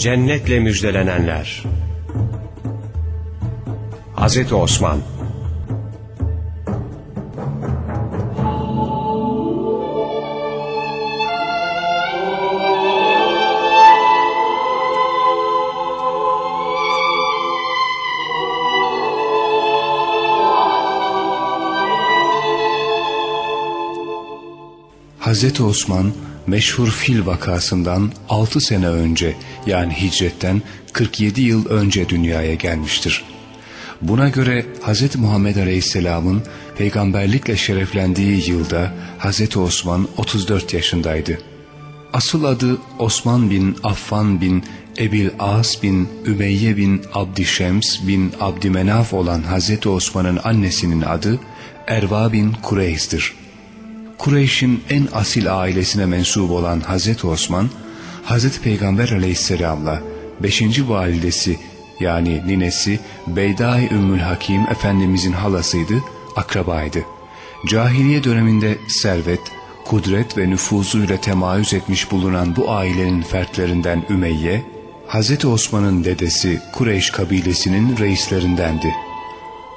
Cennetle müjdelenenler. Hazreti Osman Hazreti Osman meşhur fil vakasından 6 sene önce yani hicretten 47 yıl önce dünyaya gelmiştir. Buna göre Hz. Muhammed Aleyhisselam'ın peygamberlikle şereflendiği yılda Hz. Osman 34 yaşındaydı. Asıl adı Osman bin Affan bin Ebil As bin Ümeyye bin Abdişems bin Abdümenaf olan Hz. Osman'ın annesinin adı Erva bin Kureys'tir. Kureyş'in en asil ailesine mensup olan Hazreti Osman, Hazreti Peygamber aleyhisselamla 5. validesi yani ninesi Beyda-i Ümmül Hakim Efendimizin halasıydı, akrabaydı. Cahiliye döneminde servet, kudret ve nüfuzuyla temayüz etmiş bulunan bu ailenin fertlerinden Ümeyye, Hazreti Osman'ın dedesi Kureyş kabilesinin reislerindendi.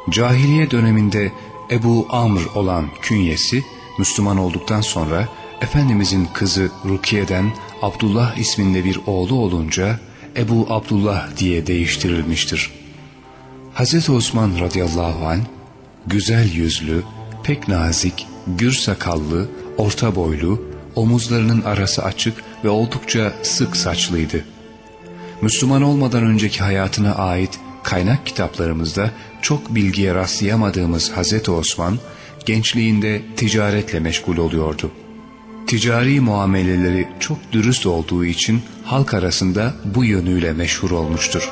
Cahiliye döneminde Ebu Amr olan künyesi, Müslüman olduktan sonra Efendimizin kızı Rukiye'den Abdullah isminde bir oğlu olunca Ebu Abdullah diye değiştirilmiştir. Hz. Osman radıyallahu an güzel yüzlü, pek nazik, gür sakallı, orta boylu, omuzlarının arası açık ve oldukça sık saçlıydı. Müslüman olmadan önceki hayatına ait kaynak kitaplarımızda çok bilgiye rastlayamadığımız Hz. Osman, gençliğinde ticaretle meşgul oluyordu. Ticari muameleleri çok dürüst olduğu için halk arasında bu yönüyle meşhur olmuştur.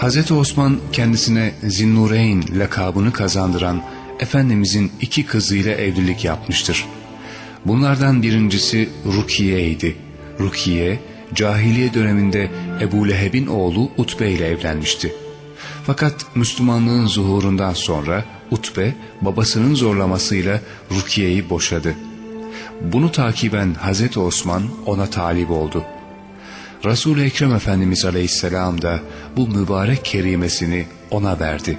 Hz. Osman kendisine Zinnureyn lakabını kazandıran Efendimizin iki kızıyla evlilik yapmıştır. Bunlardan birincisi Rukiye idi. Rukiye, cahiliye döneminde Ebu Leheb'in oğlu Utbe ile evlenmişti. Fakat Müslümanlığın zuhurundan sonra Utbe babasının zorlamasıyla Rukiye'yi boşadı. Bunu takiben Hazreti Osman ona talip oldu. Resul-i Ekrem Efendimiz Aleyhisselam da bu mübarek kerimesini ona verdi.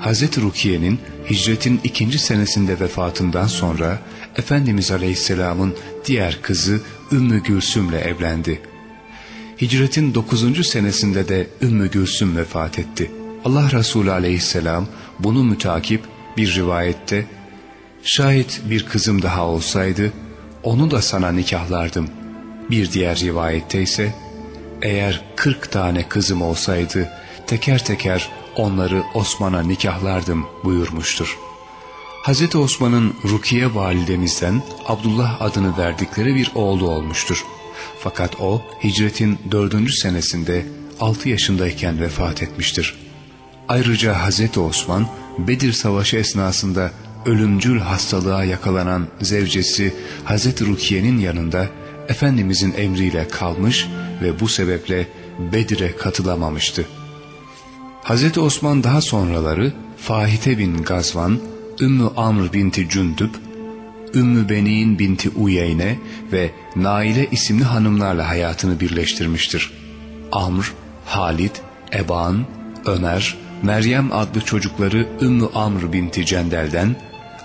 Hazreti Rukiye'nin hicretin ikinci senesinde vefatından sonra Efendimiz Aleyhisselam'ın diğer kızı Ümmü Gülsüm'le evlendi. Hicretin dokuzuncu senesinde de Ümmü Gülsüm vefat etti. Allah Resulü aleyhisselam bunu mütakip bir rivayette şayet bir kızım daha olsaydı onu da sana nikahlardım. Bir diğer rivayette ise eğer kırk tane kızım olsaydı teker teker onları Osman'a nikahlardım buyurmuştur. Hz. Osman'ın Rukiye validemizden Abdullah adını verdikleri bir oğlu olmuştur. Fakat o hicretin dördüncü senesinde altı yaşındayken vefat etmiştir. Ayrıca Hazreti Osman Bedir Savaşı esnasında ölümcül hastalığa yakalanan zevcesi Hazreti Rukiye'nin yanında Efendimizin emriyle kalmış ve bu sebeple Bedir'e katılamamıştı. Hazreti Osman daha sonraları Fahite bin Gazvan, Ümmü Amr binti Cündüb, Ümmü Beni'in binti Uyeyne ve Naile isimli hanımlarla hayatını birleştirmiştir. Amr, Halid, Eban, Ömer, Meryem adlı çocukları Ümmü Amr binti Cendel'den,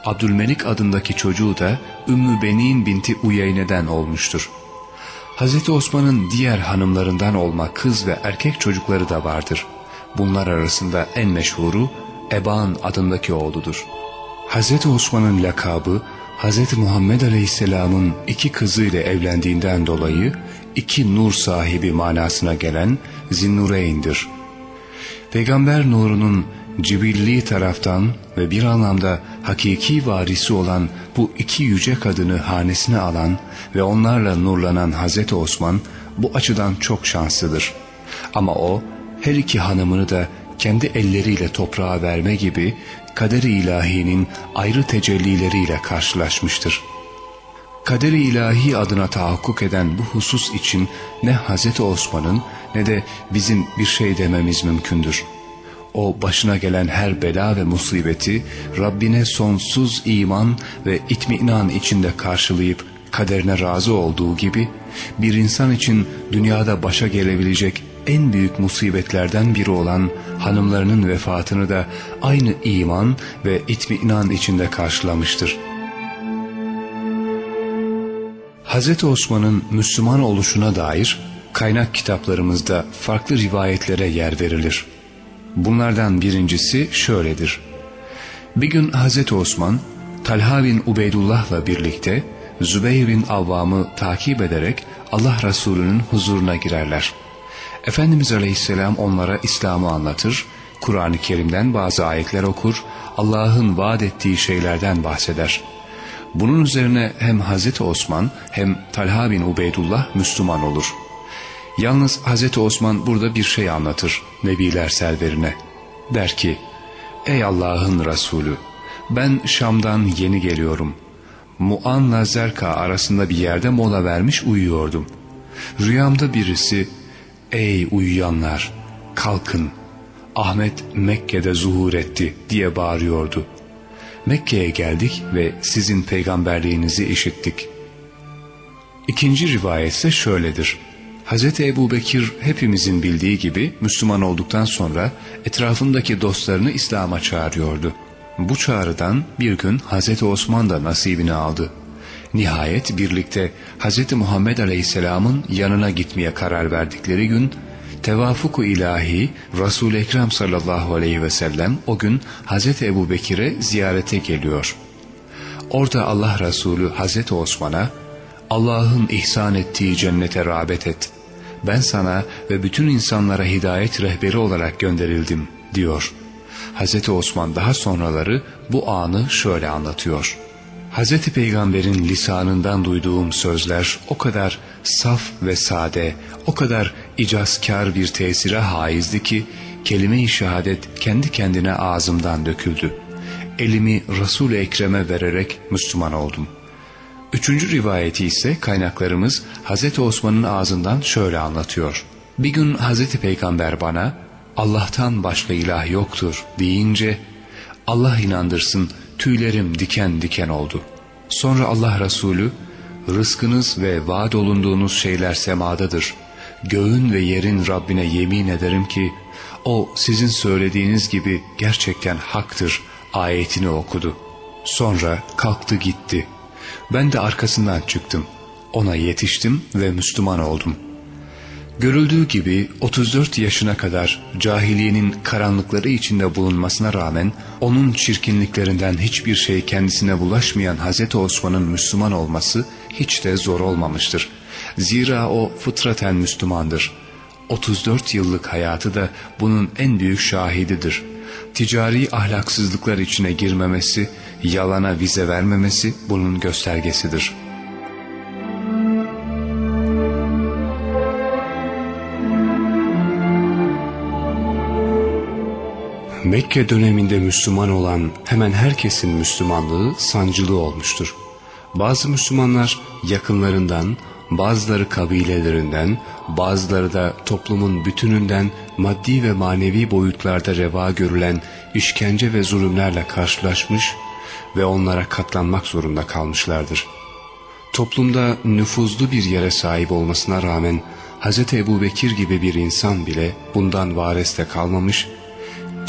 Abdülmelik adındaki çocuğu da Ümmü Benin binti Uyeyne'den olmuştur. Hz. Osman'ın diğer hanımlarından olma kız ve erkek çocukları da vardır. Bunlar arasında en meşhuru Eban adındaki oğludur. Hz. Osman'ın lakabı Hz. Muhammed Aleyhisselam'ın iki kızıyla evlendiğinden dolayı iki nur sahibi manasına gelen Zinnureyn'dir. Peygamber nurunun cibilli taraftan ve bir anlamda hakiki varisi olan bu iki yüce kadını hanesine alan ve onlarla nurlanan Hazreti Osman bu açıdan çok şanslıdır. Ama o her iki hanımını da kendi elleriyle toprağa verme gibi kader-i ilahinin ayrı tecellileriyle karşılaşmıştır. Kader-i ilahi adına tahakkuk eden bu husus için ne Hazreti Osman'ın ne de bizim bir şey dememiz mümkündür. O başına gelen her bela ve musibeti Rabbine sonsuz iman ve itminan içinde karşılayıp kaderine razı olduğu gibi bir insan için dünyada başa gelebilecek en büyük musibetlerden biri olan hanımlarının vefatını da aynı iman ve itminan içinde karşılamıştır. Hz. Osman'ın Müslüman oluşuna dair kaynak kitaplarımızda farklı rivayetlere yer verilir. Bunlardan birincisi şöyledir. Bir gün Hz. Osman, Talha bin Ubeydullah'la birlikte Zübeyir bin Avvam'ı takip ederek Allah Resulü'nün huzuruna girerler. Efendimiz Aleyhisselam onlara İslam'ı anlatır, Kur'an-ı Kerim'den bazı ayetler okur, Allah'ın vaat ettiği şeylerden bahseder. Bunun üzerine hem Hazreti Osman hem Talha bin Ubeydullah Müslüman olur. Yalnız Hazreti Osman burada bir şey anlatır Nebiler serverine. Der ki, Ey Allah'ın Resulü, ben Şam'dan yeni geliyorum. Mu'an'la Zerka arasında bir yerde mola vermiş uyuyordum. Rüyamda birisi, Ey uyuyanlar, kalkın, Ahmet Mekke'de zuhur etti diye bağırıyordu. Mekke'ye geldik ve sizin peygamberliğinizi işittik. İkinci rivayet ise şöyledir. Hz. Ebu Bekir hepimizin bildiği gibi Müslüman olduktan sonra etrafındaki dostlarını İslam'a çağırıyordu. Bu çağrıdan bir gün Hz. Osman da nasibini aldı. Nihayet birlikte Hz. Muhammed Aleyhisselam'ın yanına gitmeye karar verdikleri gün tevafuku ilahi Resul Ekrem sallallahu aleyhi ve sellem o gün Hz. Ebu Bekir'e ziyarete geliyor. Orada Allah Resulü Hz. Osman'a Allah'ın ihsan ettiği cennete rağbet et. Ben sana ve bütün insanlara hidayet rehberi olarak gönderildim diyor. Hz. Osman daha sonraları bu anı şöyle anlatıyor. Hz. Peygamber'in lisanından duyduğum sözler o kadar saf ve sade, o kadar icazkar bir tesire haizdi ki kelime-i şehadet kendi kendine ağzımdan döküldü. Elimi Resul-i Ekrem'e vererek Müslüman oldum. Üçüncü rivayeti ise kaynaklarımız Hz. Osman'ın ağzından şöyle anlatıyor. Bir gün Hz. Peygamber bana Allah'tan başka ilah yoktur deyince Allah inandırsın tüylerim diken diken oldu. Sonra Allah Resulü rızkınız ve vaat olunduğunuz şeyler semadadır. Göğün ve yerin Rabbine yemin ederim ki o sizin söylediğiniz gibi gerçekten haktır ayetini okudu. Sonra kalktı gitti. Ben de arkasından çıktım. Ona yetiştim ve Müslüman oldum.'' Görüldüğü gibi 34 yaşına kadar cahiliyenin karanlıkları içinde bulunmasına rağmen onun çirkinliklerinden hiçbir şey kendisine bulaşmayan Hz. Osman'ın Müslüman olması hiç de zor olmamıştır. Zira o fıtraten Müslümandır. 34 yıllık hayatı da bunun en büyük şahididir. Ticari ahlaksızlıklar içine girmemesi, yalana vize vermemesi bunun göstergesidir.'' Mekke döneminde Müslüman olan hemen herkesin Müslümanlığı sancılı olmuştur. Bazı Müslümanlar yakınlarından, bazıları kabilelerinden, bazıları da toplumun bütününden maddi ve manevi boyutlarda reva görülen işkence ve zulümlerle karşılaşmış ve onlara katlanmak zorunda kalmışlardır. Toplumda nüfuzlu bir yere sahip olmasına rağmen Hz. Ebu Bekir gibi bir insan bile bundan vareste kalmamış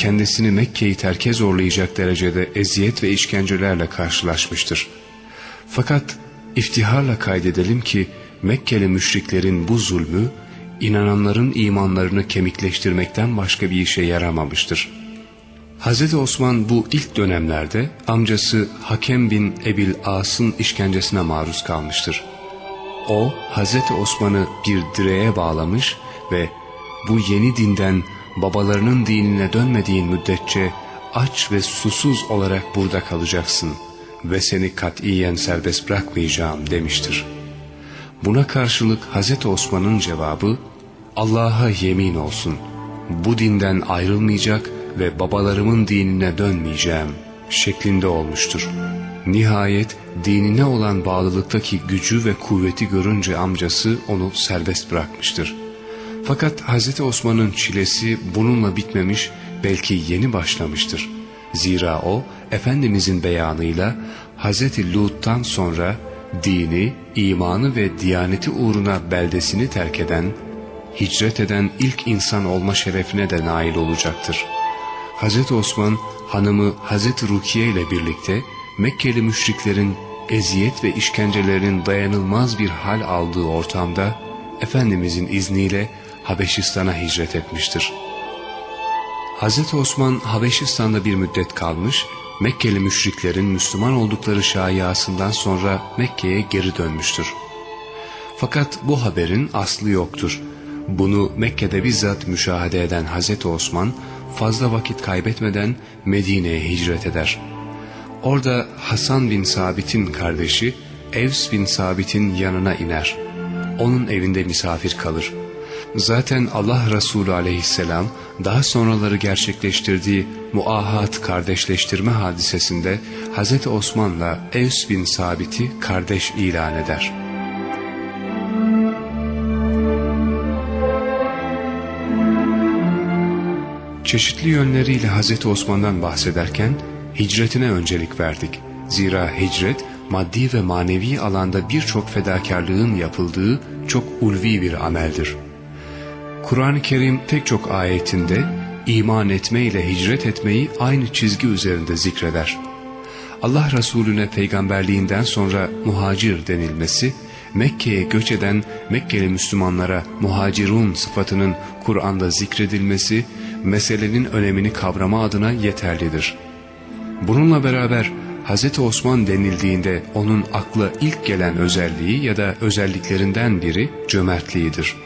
kendisini Mekke'yi terke zorlayacak derecede eziyet ve işkencelerle karşılaşmıştır. Fakat iftiharla kaydedelim ki Mekkeli müşriklerin bu zulmü inananların imanlarını kemikleştirmekten başka bir işe yaramamıştır. Hz. Osman bu ilk dönemlerde amcası Hakem bin Ebil As'ın işkencesine maruz kalmıştır. O Hz. Osman'ı bir direğe bağlamış ve bu yeni dinden babalarının dinine dönmediğin müddetçe aç ve susuz olarak burada kalacaksın ve seni katiyen serbest bırakmayacağım demiştir. Buna karşılık Hz. Osman'ın cevabı Allah'a yemin olsun bu dinden ayrılmayacak ve babalarımın dinine dönmeyeceğim şeklinde olmuştur. Nihayet dinine olan bağlılıktaki gücü ve kuvveti görünce amcası onu serbest bırakmıştır. Fakat Hz. Osman'ın çilesi bununla bitmemiş belki yeni başlamıştır. Zira o Efendimizin beyanıyla Hz. Lut'tan sonra dini, imanı ve diyaneti uğruna beldesini terk eden, hicret eden ilk insan olma şerefine de nail olacaktır. Hz. Osman hanımı Hz. Rukiye ile birlikte Mekkeli müşriklerin eziyet ve işkencelerinin dayanılmaz bir hal aldığı ortamda Efendimizin izniyle Habeşistan'a hicret etmiştir. Hz. Osman Habeşistan'da bir müddet kalmış, Mekkeli müşriklerin Müslüman oldukları şayiasından sonra Mekke'ye geri dönmüştür. Fakat bu haberin aslı yoktur. Bunu Mekke'de bizzat müşahede eden Hz. Osman fazla vakit kaybetmeden Medine'ye hicret eder. Orada Hasan bin Sabit'in kardeşi Evs bin Sabit'in yanına iner. Onun evinde misafir kalır. Zaten Allah Resulü aleyhisselam daha sonraları gerçekleştirdiği muahat kardeşleştirme hadisesinde Hz. Osman'la Evs bin Sabit'i kardeş ilan eder. Çeşitli yönleriyle Hz. Osman'dan bahsederken hicretine öncelik verdik. Zira hicret maddi ve manevi alanda birçok fedakarlığın yapıldığı çok ulvi bir ameldir. Kur'an-ı Kerim pek çok ayetinde iman etme ile hicret etmeyi aynı çizgi üzerinde zikreder. Allah Resulüne peygamberliğinden sonra muhacir denilmesi, Mekke'ye göç eden Mekkeli Müslümanlara muhacirun sıfatının Kur'an'da zikredilmesi, meselenin önemini kavrama adına yeterlidir. Bununla beraber Hz. Osman denildiğinde onun akla ilk gelen özelliği ya da özelliklerinden biri cömertliğidir.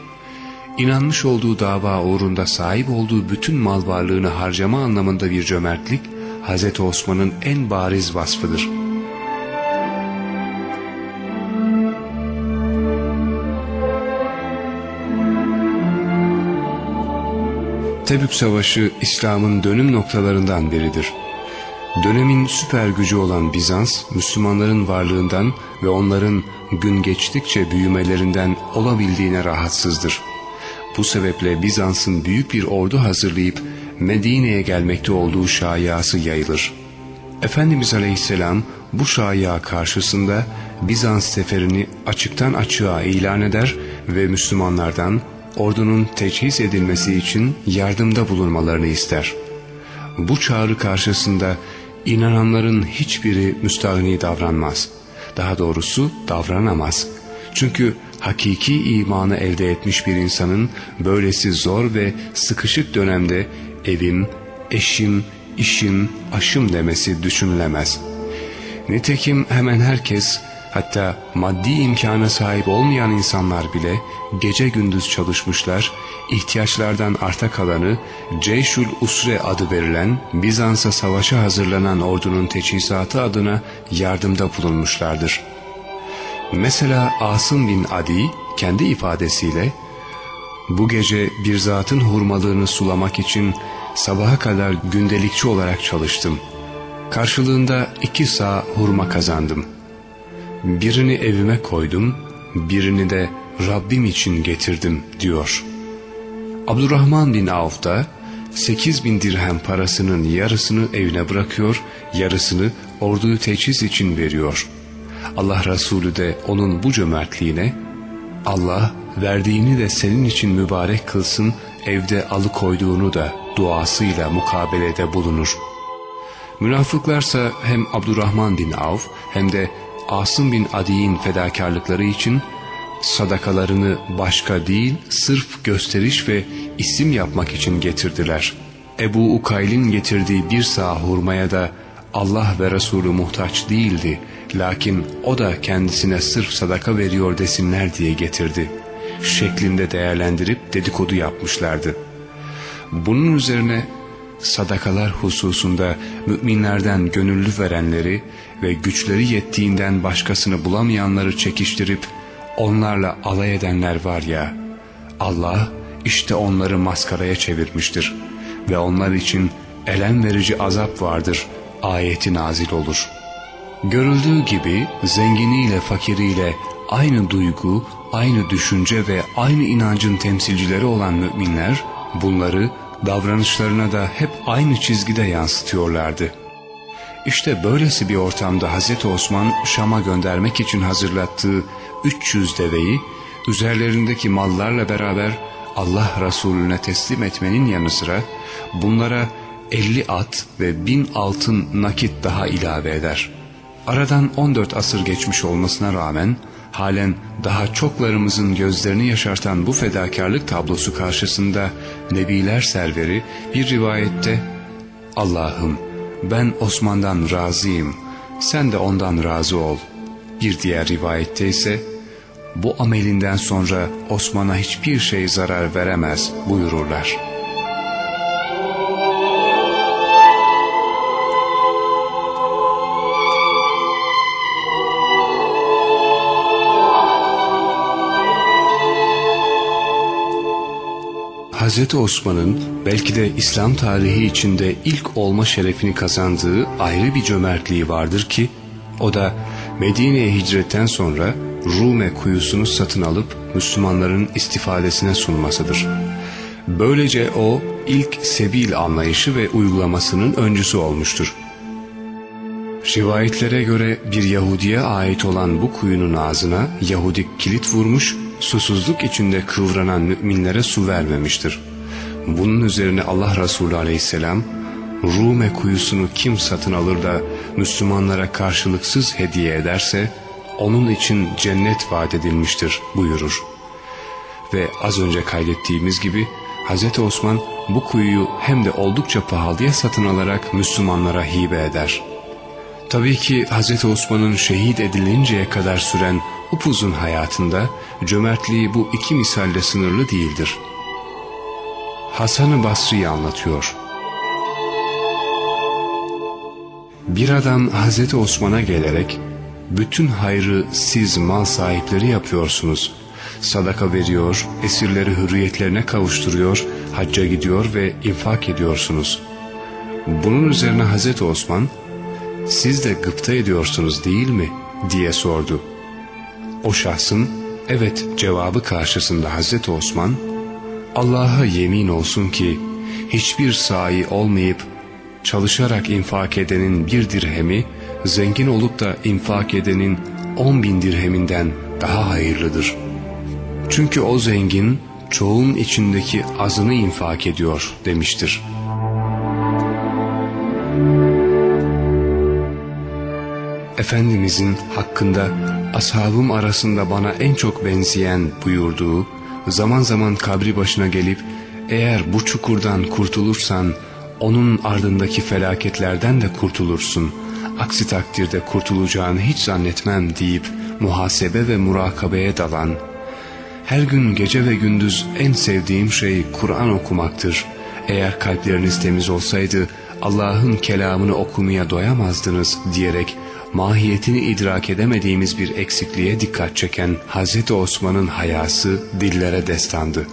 İnanmış olduğu dava uğrunda sahip olduğu bütün mal varlığını harcama anlamında bir cömertlik, Hz. Osman'ın en bariz vasfıdır. Tebük Savaşı İslam'ın dönüm noktalarından biridir. Dönemin süper gücü olan Bizans, Müslümanların varlığından ve onların gün geçtikçe büyümelerinden olabildiğine rahatsızdır. Bu sebeple Bizans'ın büyük bir ordu hazırlayıp Medine'ye gelmekte olduğu şayası yayılır. Efendimiz Aleyhisselam bu şaya karşısında Bizans seferini açıktan açığa ilan eder ve Müslümanlardan ordunun teçhiz edilmesi için yardımda bulunmalarını ister. Bu çağrı karşısında inananların hiçbiri müstahni davranmaz. Daha doğrusu davranamaz. Çünkü hakiki imanı elde etmiş bir insanın böylesi zor ve sıkışık dönemde evim, eşim, işim, aşım demesi düşünülemez. Nitekim hemen herkes hatta maddi imkana sahip olmayan insanlar bile gece gündüz çalışmışlar, ihtiyaçlardan arta kalanı Ceyşül Usre adı verilen Bizans'a savaşa hazırlanan ordunun teçhizatı adına yardımda bulunmuşlardır. Mesela Asım bin Adi kendi ifadesiyle bu gece bir zatın hurmalığını sulamak için sabaha kadar gündelikçi olarak çalıştım. Karşılığında iki sağ hurma kazandım. Birini evime koydum, birini de Rabbim için getirdim diyor. Abdurrahman bin Avf da 8 bin dirhem parasının yarısını evine bırakıyor, yarısını orduyu teçhiz için veriyor. Allah Resulü de onun bu cömertliğine Allah verdiğini de senin için mübarek kılsın evde alıkoyduğunu da duasıyla mukabelede bulunur. Münafıklarsa hem Abdurrahman bin Avf hem de Asım bin Adi'nin fedakarlıkları için sadakalarını başka değil sırf gösteriş ve isim yapmak için getirdiler. Ebu Ukayl'in getirdiği bir sağ hurmaya da Allah ve Resulü muhtaç değildi. Lakin o da kendisine sırf sadaka veriyor desinler diye getirdi. Şeklinde değerlendirip dedikodu yapmışlardı. Bunun üzerine sadakalar hususunda müminlerden gönüllü verenleri ve güçleri yettiğinden başkasını bulamayanları çekiştirip onlarla alay edenler var ya, Allah işte onları maskaraya çevirmiştir ve onlar için elem verici azap vardır ayeti nazil olur. Görüldüğü gibi zenginiyle fakiriyle aynı duygu, aynı düşünce ve aynı inancın temsilcileri olan müminler bunları davranışlarına da hep aynı çizgide yansıtıyorlardı. İşte böylesi bir ortamda Hazreti Osman Şam'a göndermek için hazırlattığı 300 deveyi üzerlerindeki mallarla beraber Allah Resulüne teslim etmenin yanı sıra bunlara 50 at ve 1000 altın nakit daha ilave eder. Aradan 14 asır geçmiş olmasına rağmen halen daha çoklarımızın gözlerini yaşartan bu fedakarlık tablosu karşısında Nebiler serveri bir rivayette Allah'ım ben Osman'dan razıyım sen de ondan razı ol. Bir diğer rivayette ise bu amelinden sonra Osman'a hiçbir şey zarar veremez buyururlar.'' Hz. Osman'ın belki de İslam tarihi içinde ilk olma şerefini kazandığı ayrı bir cömertliği vardır ki o da Medine'ye hicretten sonra Rume kuyusunu satın alıp Müslümanların istifadesine sunmasıdır. Böylece o ilk sebil anlayışı ve uygulamasının öncüsü olmuştur. Rivayetlere göre bir Yahudi'ye ait olan bu kuyunun ağzına Yahudi kilit vurmuş susuzluk içinde kıvranan müminlere su vermemiştir. Bunun üzerine Allah Resulü aleyhisselam Rume kuyusunu kim satın alır da Müslümanlara karşılıksız hediye ederse onun için cennet vaat edilmiştir buyurur. Ve az önce kaydettiğimiz gibi Hz. Osman bu kuyuyu hem de oldukça pahalıya satın alarak Müslümanlara hibe eder. Tabii ki Hz. Osman'ın şehit edilinceye kadar süren upuzun hayatında cömertliği bu iki misalle sınırlı değildir. Hasan-ı Basri'yi anlatıyor. Bir adam Hazreti Osman'a gelerek bütün hayrı siz mal sahipleri yapıyorsunuz. Sadaka veriyor, esirleri hürriyetlerine kavuşturuyor, hacca gidiyor ve infak ediyorsunuz. Bunun üzerine Hazreti Osman, siz de gıpta ediyorsunuz değil mi diye sordu. O şahsın evet cevabı karşısında Hazreti Osman Allah'a yemin olsun ki hiçbir sahi olmayıp çalışarak infak edenin bir dirhemi zengin olup da infak edenin on bin dirheminden daha hayırlıdır. Çünkü o zengin çoğun içindeki azını infak ediyor demiştir. Efendimizin hakkında ashabım arasında bana en çok benzeyen buyurduğu, zaman zaman kabri başına gelip eğer bu çukurdan kurtulursan onun ardındaki felaketlerden de kurtulursun. Aksi takdirde kurtulacağını hiç zannetmem deyip muhasebe ve murakabeye dalan, her gün gece ve gündüz en sevdiğim şey Kur'an okumaktır. Eğer kalpleriniz temiz olsaydı Allah'ın kelamını okumaya doyamazdınız diyerek mahiyetini idrak edemediğimiz bir eksikliğe dikkat çeken Hz. Osman'ın hayası dillere destandı.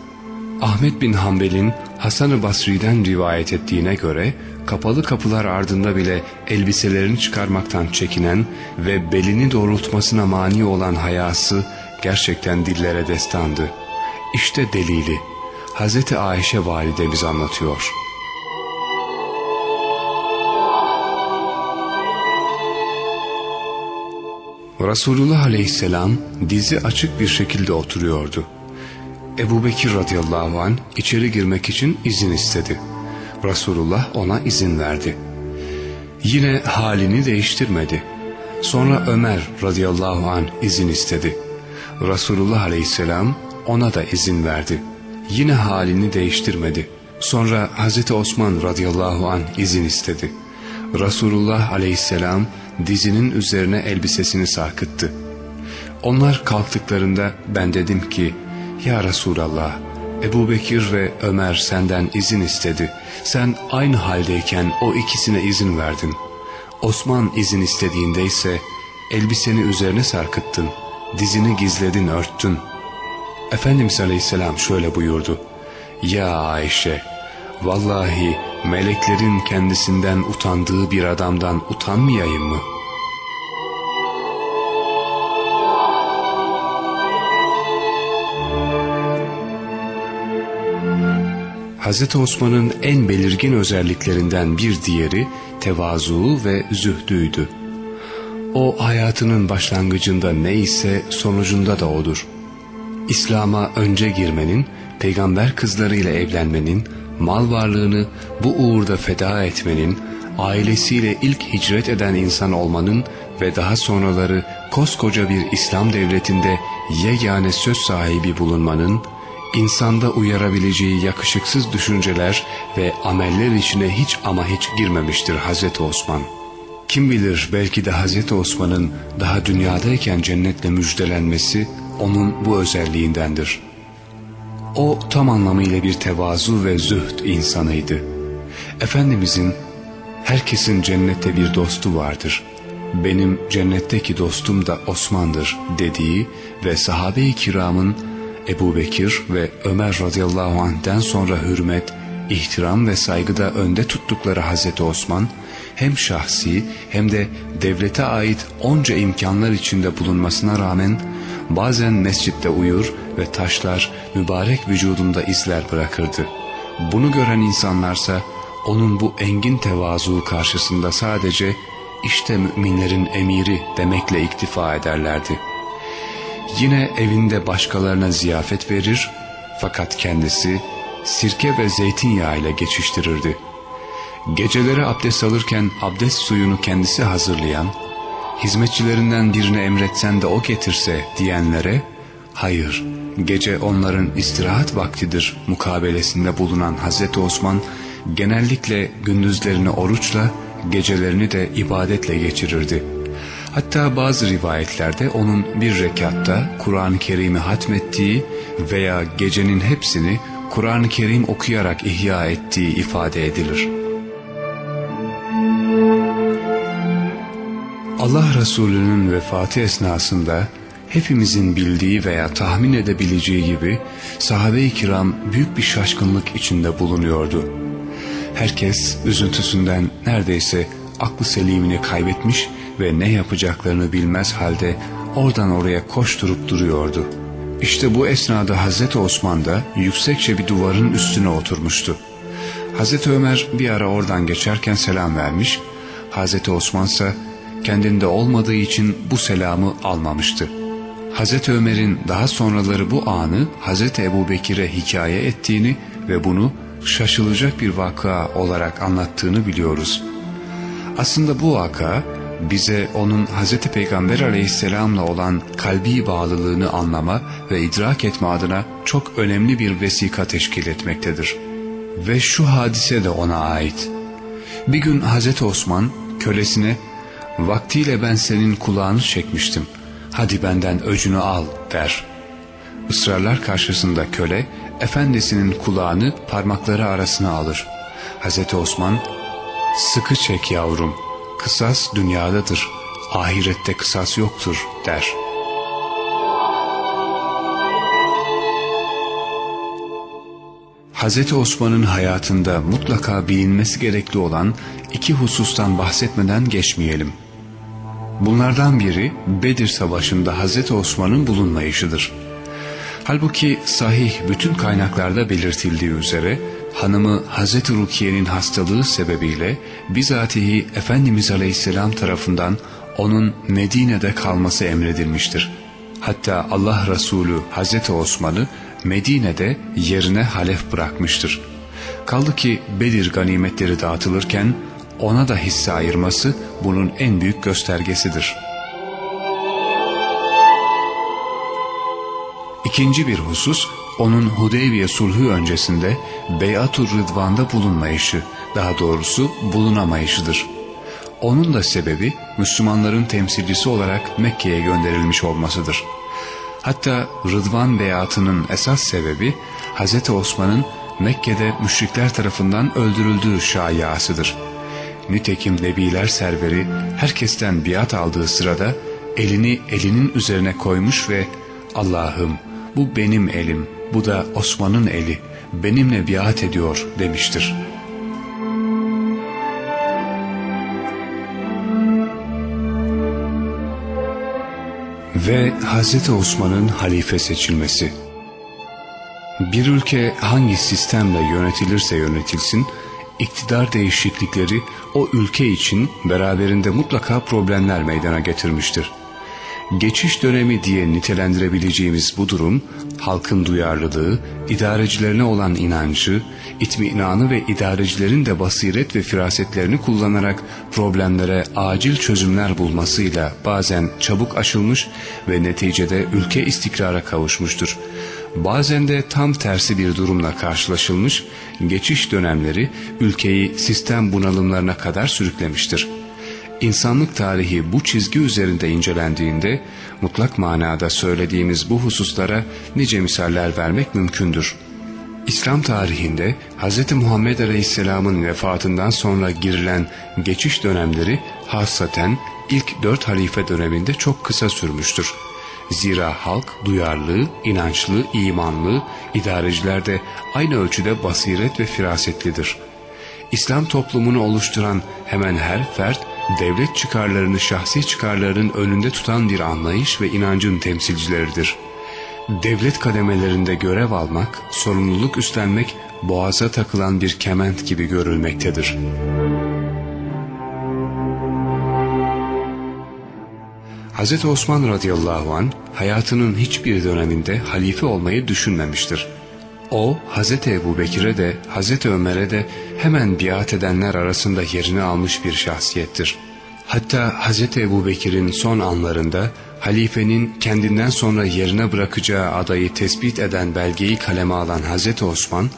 Ahmet bin Hanbel'in Hasan-ı Basri'den rivayet ettiğine göre kapalı kapılar ardında bile elbiselerini çıkarmaktan çekinen ve belini doğrultmasına mani olan hayası gerçekten dillere destandı. İşte delili Hz. Ayşe validemiz anlatıyor.'' Resulullah aleyhisselam dizi açık bir şekilde oturuyordu. Ebu Bekir radıyallahu an içeri girmek için izin istedi. Resulullah ona izin verdi. Yine halini değiştirmedi. Sonra Ömer radıyallahu an izin istedi. Resulullah aleyhisselam ona da izin verdi. Yine halini değiştirmedi. Sonra Hazreti Osman radıyallahu an izin istedi. Resulullah aleyhisselam dizinin üzerine elbisesini sarkıttı. Onlar kalktıklarında ben dedim ki Ya Resulallah Ebu Bekir ve Ömer senden izin istedi. Sen aynı haldeyken o ikisine izin verdin. Osman izin istediğinde ise elbiseni üzerine sarkıttın. Dizini gizledin örttün. Efendimiz Aleyhisselam şöyle buyurdu. Ya Ayşe vallahi meleklerin kendisinden utandığı bir adamdan utanmayayım mı? Hz. Osman'ın en belirgin özelliklerinden bir diğeri tevazu ve zühdüydü. O hayatının başlangıcında neyse sonucunda da odur. İslam'a önce girmenin, peygamber kızlarıyla evlenmenin, mal varlığını bu uğurda feda etmenin, ailesiyle ilk hicret eden insan olmanın ve daha sonraları koskoca bir İslam devletinde yegane söz sahibi bulunmanın, insanda uyarabileceği yakışıksız düşünceler ve ameller içine hiç ama hiç girmemiştir Hazreti Osman. Kim bilir belki de Hazreti Osman'ın daha dünyadayken cennetle müjdelenmesi onun bu özelliğindendir. O tam anlamıyla bir tevazu ve zühd insanıydı. Efendimizin herkesin cennette bir dostu vardır. Benim cennetteki dostum da Osman'dır dediği ve sahabe-i kiramın Ebu Bekir ve Ömer radıyallahu anh'den sonra hürmet, ihtiram ve saygıda önde tuttukları Hazreti Osman, hem şahsi hem de devlete ait onca imkanlar içinde bulunmasına rağmen bazen mescitte uyur ve taşlar mübarek vücudunda izler bırakırdı. Bunu gören insanlarsa onun bu engin tevazu karşısında sadece işte müminlerin emiri demekle iktifa ederlerdi. Yine evinde başkalarına ziyafet verir fakat kendisi sirke ve zeytinyağı ile geçiştirirdi. Geceleri abdest alırken abdest suyunu kendisi hazırlayan, hizmetçilerinden birine emretsen de o getirse diyenlere, hayır gece onların istirahat vaktidir mukabelesinde bulunan Hazreti Osman, genellikle gündüzlerini oruçla, gecelerini de ibadetle geçirirdi. Hatta bazı rivayetlerde onun bir rekatta Kur'an-ı Kerim'i hatmettiği veya gecenin hepsini Kur'an-ı Kerim okuyarak ihya ettiği ifade edilir. Allah Resulü'nün vefatı esnasında hepimizin bildiği veya tahmin edebileceği gibi sahabe-i kiram büyük bir şaşkınlık içinde bulunuyordu. Herkes üzüntüsünden neredeyse aklı selimini kaybetmiş ve ne yapacaklarını bilmez halde oradan oraya koşturup duruyordu. İşte bu esnada Hazreti Osman da yüksekçe bir duvarın üstüne oturmuştu. Hazreti Ömer bir ara oradan geçerken selam vermiş, Hazreti Osman ise kendinde olmadığı için bu selamı almamıştı. Hazreti Ömer'in daha sonraları bu anı Hazreti Ebu Bekir'e hikaye ettiğini ve bunu şaşılacak bir vaka olarak anlattığını biliyoruz. Aslında bu vaka bize onun Hz. Peygamber aleyhisselamla olan kalbi bağlılığını anlama ve idrak etme adına çok önemli bir vesika teşkil etmektedir. Ve şu hadise de ona ait. Bir gün Hz. Osman kölesine vaktiyle ben senin kulağını çekmiştim. Hadi benden öcünü al der. Israrlar karşısında köle efendisinin kulağını parmakları arasına alır. Hz. Osman sıkı çek yavrum kısas dünyadadır, ahirette kısas yoktur der. Hz. Osman'ın hayatında mutlaka bilinmesi gerekli olan iki husustan bahsetmeden geçmeyelim. Bunlardan biri Bedir Savaşı'nda Hz. Osman'ın bulunmayışıdır. Halbuki sahih bütün kaynaklarda belirtildiği üzere hanımı Hazreti Rukiye'nin hastalığı sebebiyle bizatihi Efendimiz Aleyhisselam tarafından onun Medine'de kalması emredilmiştir. Hatta Allah Resulü Hazreti Osman'ı Medine'de yerine halef bırakmıştır. Kaldı ki Bedir ganimetleri dağıtılırken ona da hisse ayırması bunun en büyük göstergesidir. İkinci bir husus onun Hudeybiye sulhü öncesinde Beyatur Rıdvan'da bulunmayışı, daha doğrusu bulunamayışıdır. Onun da sebebi Müslümanların temsilcisi olarak Mekke'ye gönderilmiş olmasıdır. Hatta Rıdvan beyatının esas sebebi Hz. Osman'ın Mekke'de müşrikler tarafından öldürüldüğü şayiasıdır. Nitekim Nebiler serveri herkesten biat aldığı sırada elini elinin üzerine koymuş ve Allah'ım bu benim elim, bu da Osman'ın eli, benimle biat ediyor demiştir. Ve Hz. Osman'ın halife seçilmesi Bir ülke hangi sistemle yönetilirse yönetilsin, iktidar değişiklikleri o ülke için beraberinde mutlaka problemler meydana getirmiştir. Geçiş dönemi diye nitelendirebileceğimiz bu durum, halkın duyarlılığı, idarecilerine olan inancı, itminanı ve idarecilerin de basiret ve firasetlerini kullanarak problemlere acil çözümler bulmasıyla bazen çabuk aşılmış ve neticede ülke istikrara kavuşmuştur. Bazen de tam tersi bir durumla karşılaşılmış, geçiş dönemleri ülkeyi sistem bunalımlarına kadar sürüklemiştir. İnsanlık tarihi bu çizgi üzerinde incelendiğinde mutlak manada söylediğimiz bu hususlara nice misaller vermek mümkündür. İslam tarihinde Hz. Muhammed Aleyhisselam'ın vefatından sonra girilen geçiş dönemleri hasaten ilk dört halife döneminde çok kısa sürmüştür. Zira halk duyarlı, inançlı, imanlı, idareciler de aynı ölçüde basiret ve firasetlidir. İslam toplumunu oluşturan hemen her fert, devlet çıkarlarını şahsi çıkarlarının önünde tutan bir anlayış ve inancın temsilcileridir. Devlet kademelerinde görev almak, sorumluluk üstlenmek boğaza takılan bir kement gibi görülmektedir. Hz. Osman radıyallahu an hayatının hiçbir döneminde halife olmayı düşünmemiştir. O Hz. Ebu Bekir'e de Hz. Ömer'e de hemen biat edenler arasında yerini almış bir şahsiyettir. Hatta Hz. Ebu Bekir'in son anlarında halifenin kendinden sonra yerine bırakacağı adayı tespit eden belgeyi kaleme alan Hz. Osman,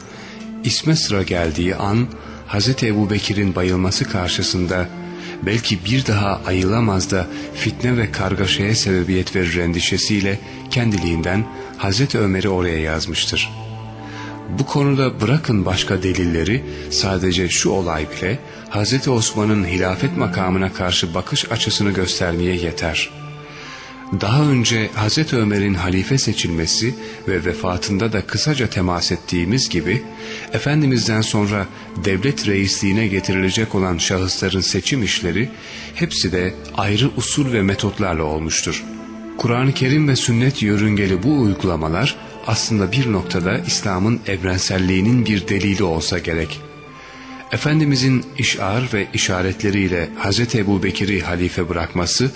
isme sıra geldiği an Hz. Ebu Bekir'in bayılması karşısında belki bir daha ayılamaz da fitne ve kargaşaya sebebiyet verir endişesiyle kendiliğinden Hz. Ömer'i oraya yazmıştır. Bu konuda bırakın başka delilleri sadece şu olay bile Hz. Osman'ın hilafet makamına karşı bakış açısını göstermeye yeter. Daha önce Hz. Ömer'in halife seçilmesi ve vefatında da kısaca temas ettiğimiz gibi Efendimiz'den sonra devlet reisliğine getirilecek olan şahısların seçim işleri hepsi de ayrı usul ve metotlarla olmuştur. Kur'an-ı Kerim ve sünnet yörüngeli bu uygulamalar aslında bir noktada İslam'ın evrenselliğinin bir delili olsa gerek. Efendimizin işar ve işaretleriyle Hz. Ebu Bekir'i halife bırakması,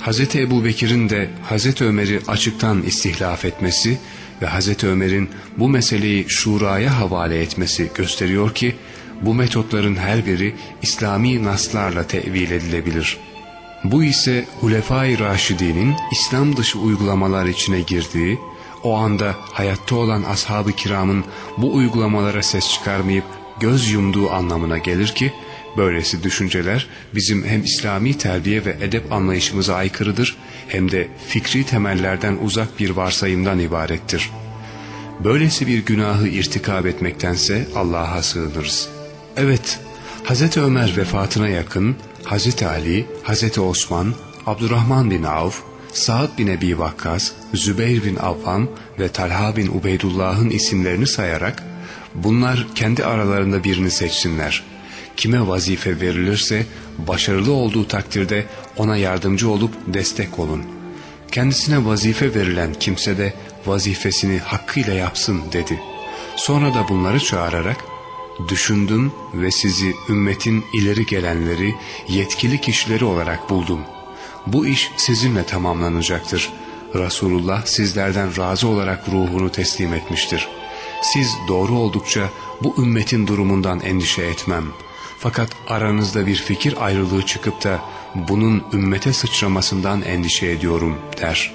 Hz. Ebu Bekir'in de Hz. Ömer'i açıktan istihlaf etmesi ve Hz. Ömer'in bu meseleyi şuraya havale etmesi gösteriyor ki, bu metotların her biri İslami naslarla tevil edilebilir. Bu ise Hulefai Raşidi'nin İslam dışı uygulamalar içine girdiği, o anda hayatta olan ashab-ı kiramın bu uygulamalara ses çıkarmayıp göz yumduğu anlamına gelir ki, böylesi düşünceler bizim hem İslami terbiye ve edep anlayışımıza aykırıdır hem de fikri temellerden uzak bir varsayımdan ibarettir. Böylesi bir günahı irtikab etmektense Allah'a sığınırız. Evet, Hz. Ömer vefatına yakın Hz. Ali, Hz. Osman, Abdurrahman bin Avf, Sa'd bin Ebi Vakkas, Zübeyir bin Avvam ve Talha bin Ubeydullah'ın isimlerini sayarak bunlar kendi aralarında birini seçsinler. Kime vazife verilirse başarılı olduğu takdirde ona yardımcı olup destek olun. Kendisine vazife verilen kimse de vazifesini hakkıyla yapsın dedi. Sonra da bunları çağırarak düşündüm ve sizi ümmetin ileri gelenleri, yetkili kişileri olarak buldum. Bu iş sizinle tamamlanacaktır. Resulullah sizlerden razı olarak ruhunu teslim etmiştir. Siz doğru oldukça bu ümmetin durumundan endişe etmem. Fakat aranızda bir fikir ayrılığı çıkıp da bunun ümmete sıçramasından endişe ediyorum der.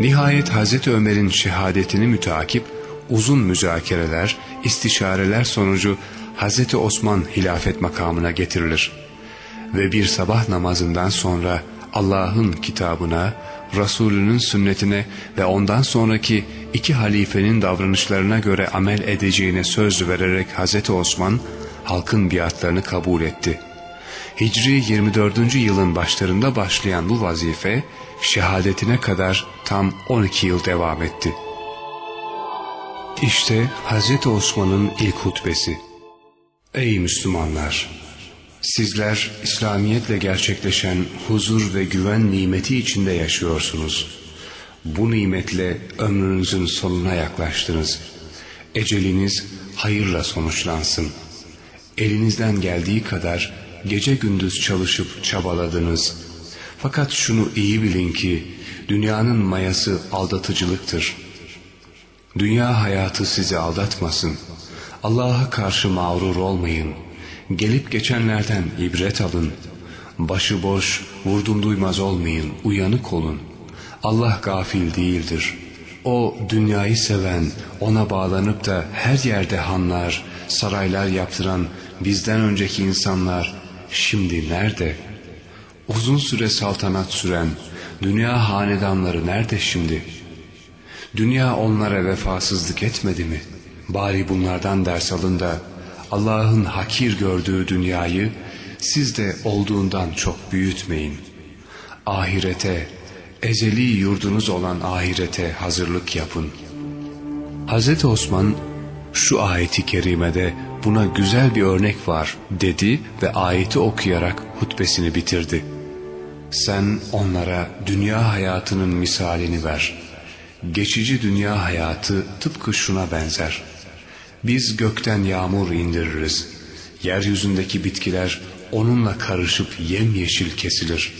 Nihayet Hazreti Ömer'in şehadetini müteakip uzun müzakereler, istişareler sonucu Hz. Osman hilafet makamına getirilir. Ve bir sabah namazından sonra Allah'ın kitabına, Resulünün sünnetine ve ondan sonraki iki halifenin davranışlarına göre amel edeceğine söz vererek Hz. Osman halkın biatlarını kabul etti. Hicri 24. yılın başlarında başlayan bu vazife şehadetine kadar tam 12 yıl devam etti. İşte Hz. Osman'ın ilk hutbesi. Ey Müslümanlar! Sizler İslamiyetle gerçekleşen huzur ve güven nimeti içinde yaşıyorsunuz. Bu nimetle ömrünüzün sonuna yaklaştınız. Eceliniz hayırla sonuçlansın. Elinizden geldiği kadar gece gündüz çalışıp çabaladınız. Fakat şunu iyi bilin ki dünyanın mayası aldatıcılıktır. Dünya hayatı sizi aldatmasın. Allah'a karşı mağrur olmayın. Gelip geçenlerden ibret alın. Başıboş, vurdum duymaz olmayın, uyanık olun. Allah gafil değildir. O dünyayı seven, ona bağlanıp da her yerde hanlar, saraylar yaptıran bizden önceki insanlar şimdi nerede? Uzun süre saltanat süren dünya hanedanları nerede şimdi? Dünya onlara vefasızlık etmedi mi? Bari bunlardan ders alın da Allah'ın hakir gördüğü dünyayı siz de olduğundan çok büyütmeyin. Ahirete, ezeli yurdunuz olan ahirete hazırlık yapın. Hz. Osman şu ayeti kerimede buna güzel bir örnek var dedi ve ayeti okuyarak hutbesini bitirdi. Sen onlara dünya hayatının misalini ver. Geçici dünya hayatı tıpkı şuna benzer. Biz gökten yağmur indiririz. Yeryüzündeki bitkiler onunla karışıp yemyeşil kesilir.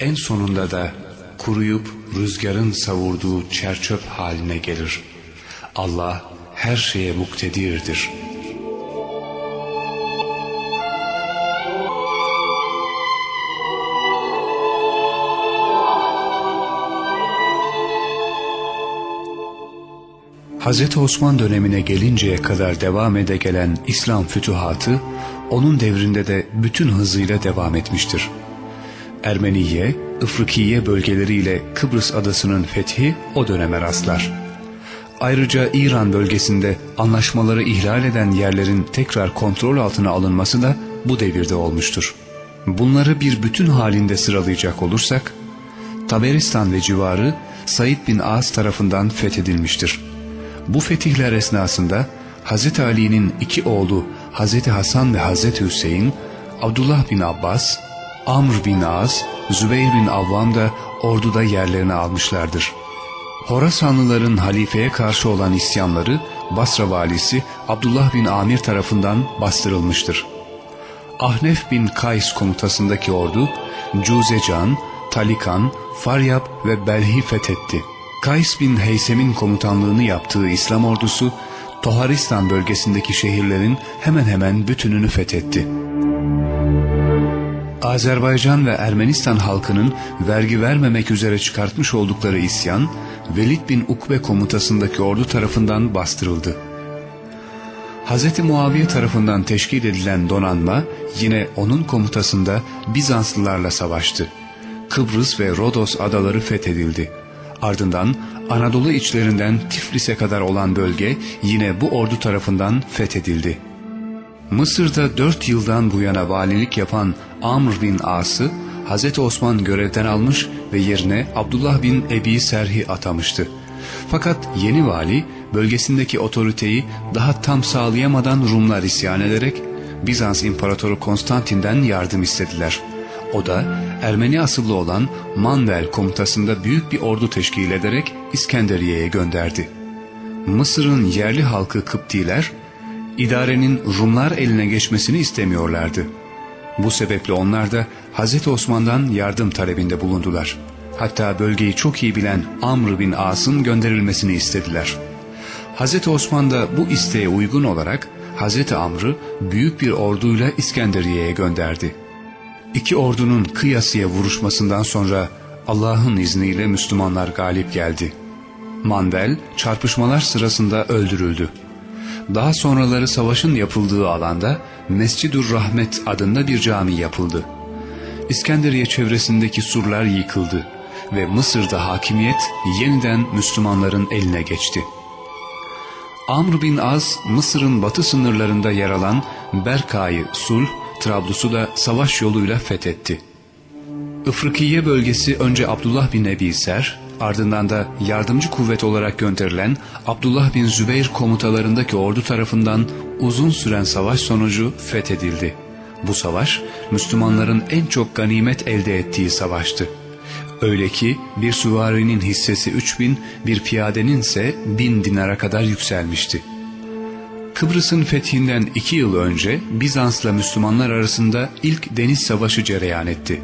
En sonunda da kuruyup rüzgarın savurduğu çerçöp haline gelir. Allah her şeye muktedirdir. Hz. Osman dönemine gelinceye kadar devam ede gelen İslam fütühatı onun devrinde de bütün hızıyla devam etmiştir. Ermeniye, Ifrikiye bölgeleriyle Kıbrıs adasının fethi o döneme rastlar. Ayrıca İran bölgesinde anlaşmaları ihlal eden yerlerin tekrar kontrol altına alınması da bu devirde olmuştur. Bunları bir bütün halinde sıralayacak olursak, Taberistan ve civarı Said bin Ağaz tarafından fethedilmiştir. Bu fetihler esnasında Hz. Ali'nin iki oğlu Hz. Hasan ve Hz. Hüseyin, Abdullah bin Abbas, Amr bin Az, Zübeyir bin Avvam da orduda yerlerini almışlardır. Horasanlıların halifeye karşı olan isyanları Basra valisi Abdullah bin Amir tarafından bastırılmıştır. Ahnef bin Kays komutasındaki ordu Cuzecan, Talikan, Faryab ve Belhi fethetti. Kays bin Heysem'in komutanlığını yaptığı İslam ordusu Toharistan bölgesindeki şehirlerin hemen hemen bütününü fethetti. Azerbaycan ve Ermenistan halkının vergi vermemek üzere çıkartmış oldukları isyan, Velid bin Ukbe komutasındaki ordu tarafından bastırıldı. Hz. Muaviye tarafından teşkil edilen donanma yine onun komutasında Bizanslılarla savaştı. Kıbrıs ve Rodos adaları fethedildi. Ardından Anadolu içlerinden Tiflis'e kadar olan bölge yine bu ordu tarafından fethedildi. Mısır'da dört yıldan bu yana valilik yapan Amr bin As'ı Hz. Osman görevden almış ve yerine Abdullah bin Ebi Serhi atamıştı. Fakat yeni vali bölgesindeki otoriteyi daha tam sağlayamadan Rumlar isyan ederek Bizans İmparatoru Konstantin'den yardım istediler. O da Ermeni asıllı olan Manvel komutasında büyük bir ordu teşkil ederek İskenderiye'ye gönderdi. Mısır'ın yerli halkı Kıptiler, idarenin Rumlar eline geçmesini istemiyorlardı. Bu sebeple onlar da Hz. Osman'dan yardım talebinde bulundular. Hatta bölgeyi çok iyi bilen Amr bin As'ın gönderilmesini istediler. Hz. Osman da bu isteğe uygun olarak Hz. Amr'ı büyük bir orduyla İskenderiye'ye gönderdi. İki ordunun kıyasıya vuruşmasından sonra Allah'ın izniyle Müslümanlar galip geldi. Manvel çarpışmalar sırasında öldürüldü. Daha sonraları savaşın yapıldığı alanda Mescidur Rahmet adında bir cami yapıldı. İskenderiye çevresindeki surlar yıkıldı ve Mısır'da hakimiyet yeniden Müslümanların eline geçti. Amr bin Az, Mısır'ın batı sınırlarında yer alan Berka'yı sulh, Trablus'u da savaş yoluyla fethetti. Ifrikiye bölgesi önce Abdullah bin Ebi Ser, ardından da yardımcı kuvvet olarak gönderilen Abdullah bin Zübeyir komutalarındaki ordu tarafından uzun süren savaş sonucu fethedildi. Bu savaş Müslümanların en çok ganimet elde ettiği savaştı. Öyle ki bir süvarinin hissesi 3000, bir piyadenin ise 1000 dinara kadar yükselmişti. Kıbrıs'ın fethinden iki yıl önce Bizans'la Müslümanlar arasında ilk deniz savaşı cereyan etti.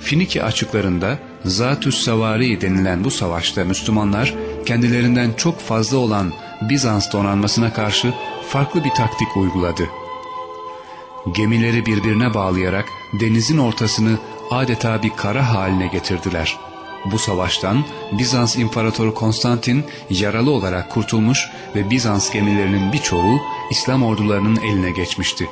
Finike açıklarında Zatüs Savari denilen bu savaşta Müslümanlar kendilerinden çok fazla olan Bizans donanmasına karşı farklı bir taktik uyguladı. Gemileri birbirine bağlayarak denizin ortasını adeta bir kara haline getirdiler. Bu savaştan Bizans İmparatoru Konstantin yaralı olarak kurtulmuş ve Bizans gemilerinin birçoğu İslam ordularının eline geçmişti.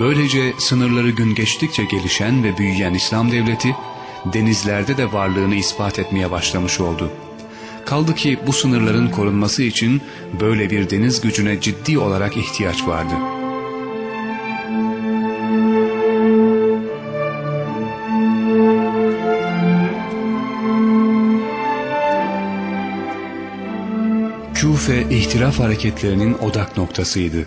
Böylece sınırları gün geçtikçe gelişen ve büyüyen İslam devleti denizlerde de varlığını ispat etmeye başlamış oldu. Kaldı ki bu sınırların korunması için böyle bir deniz gücüne ciddi olarak ihtiyaç vardı. Küfe ihtilaf hareketlerinin odak noktasıydı.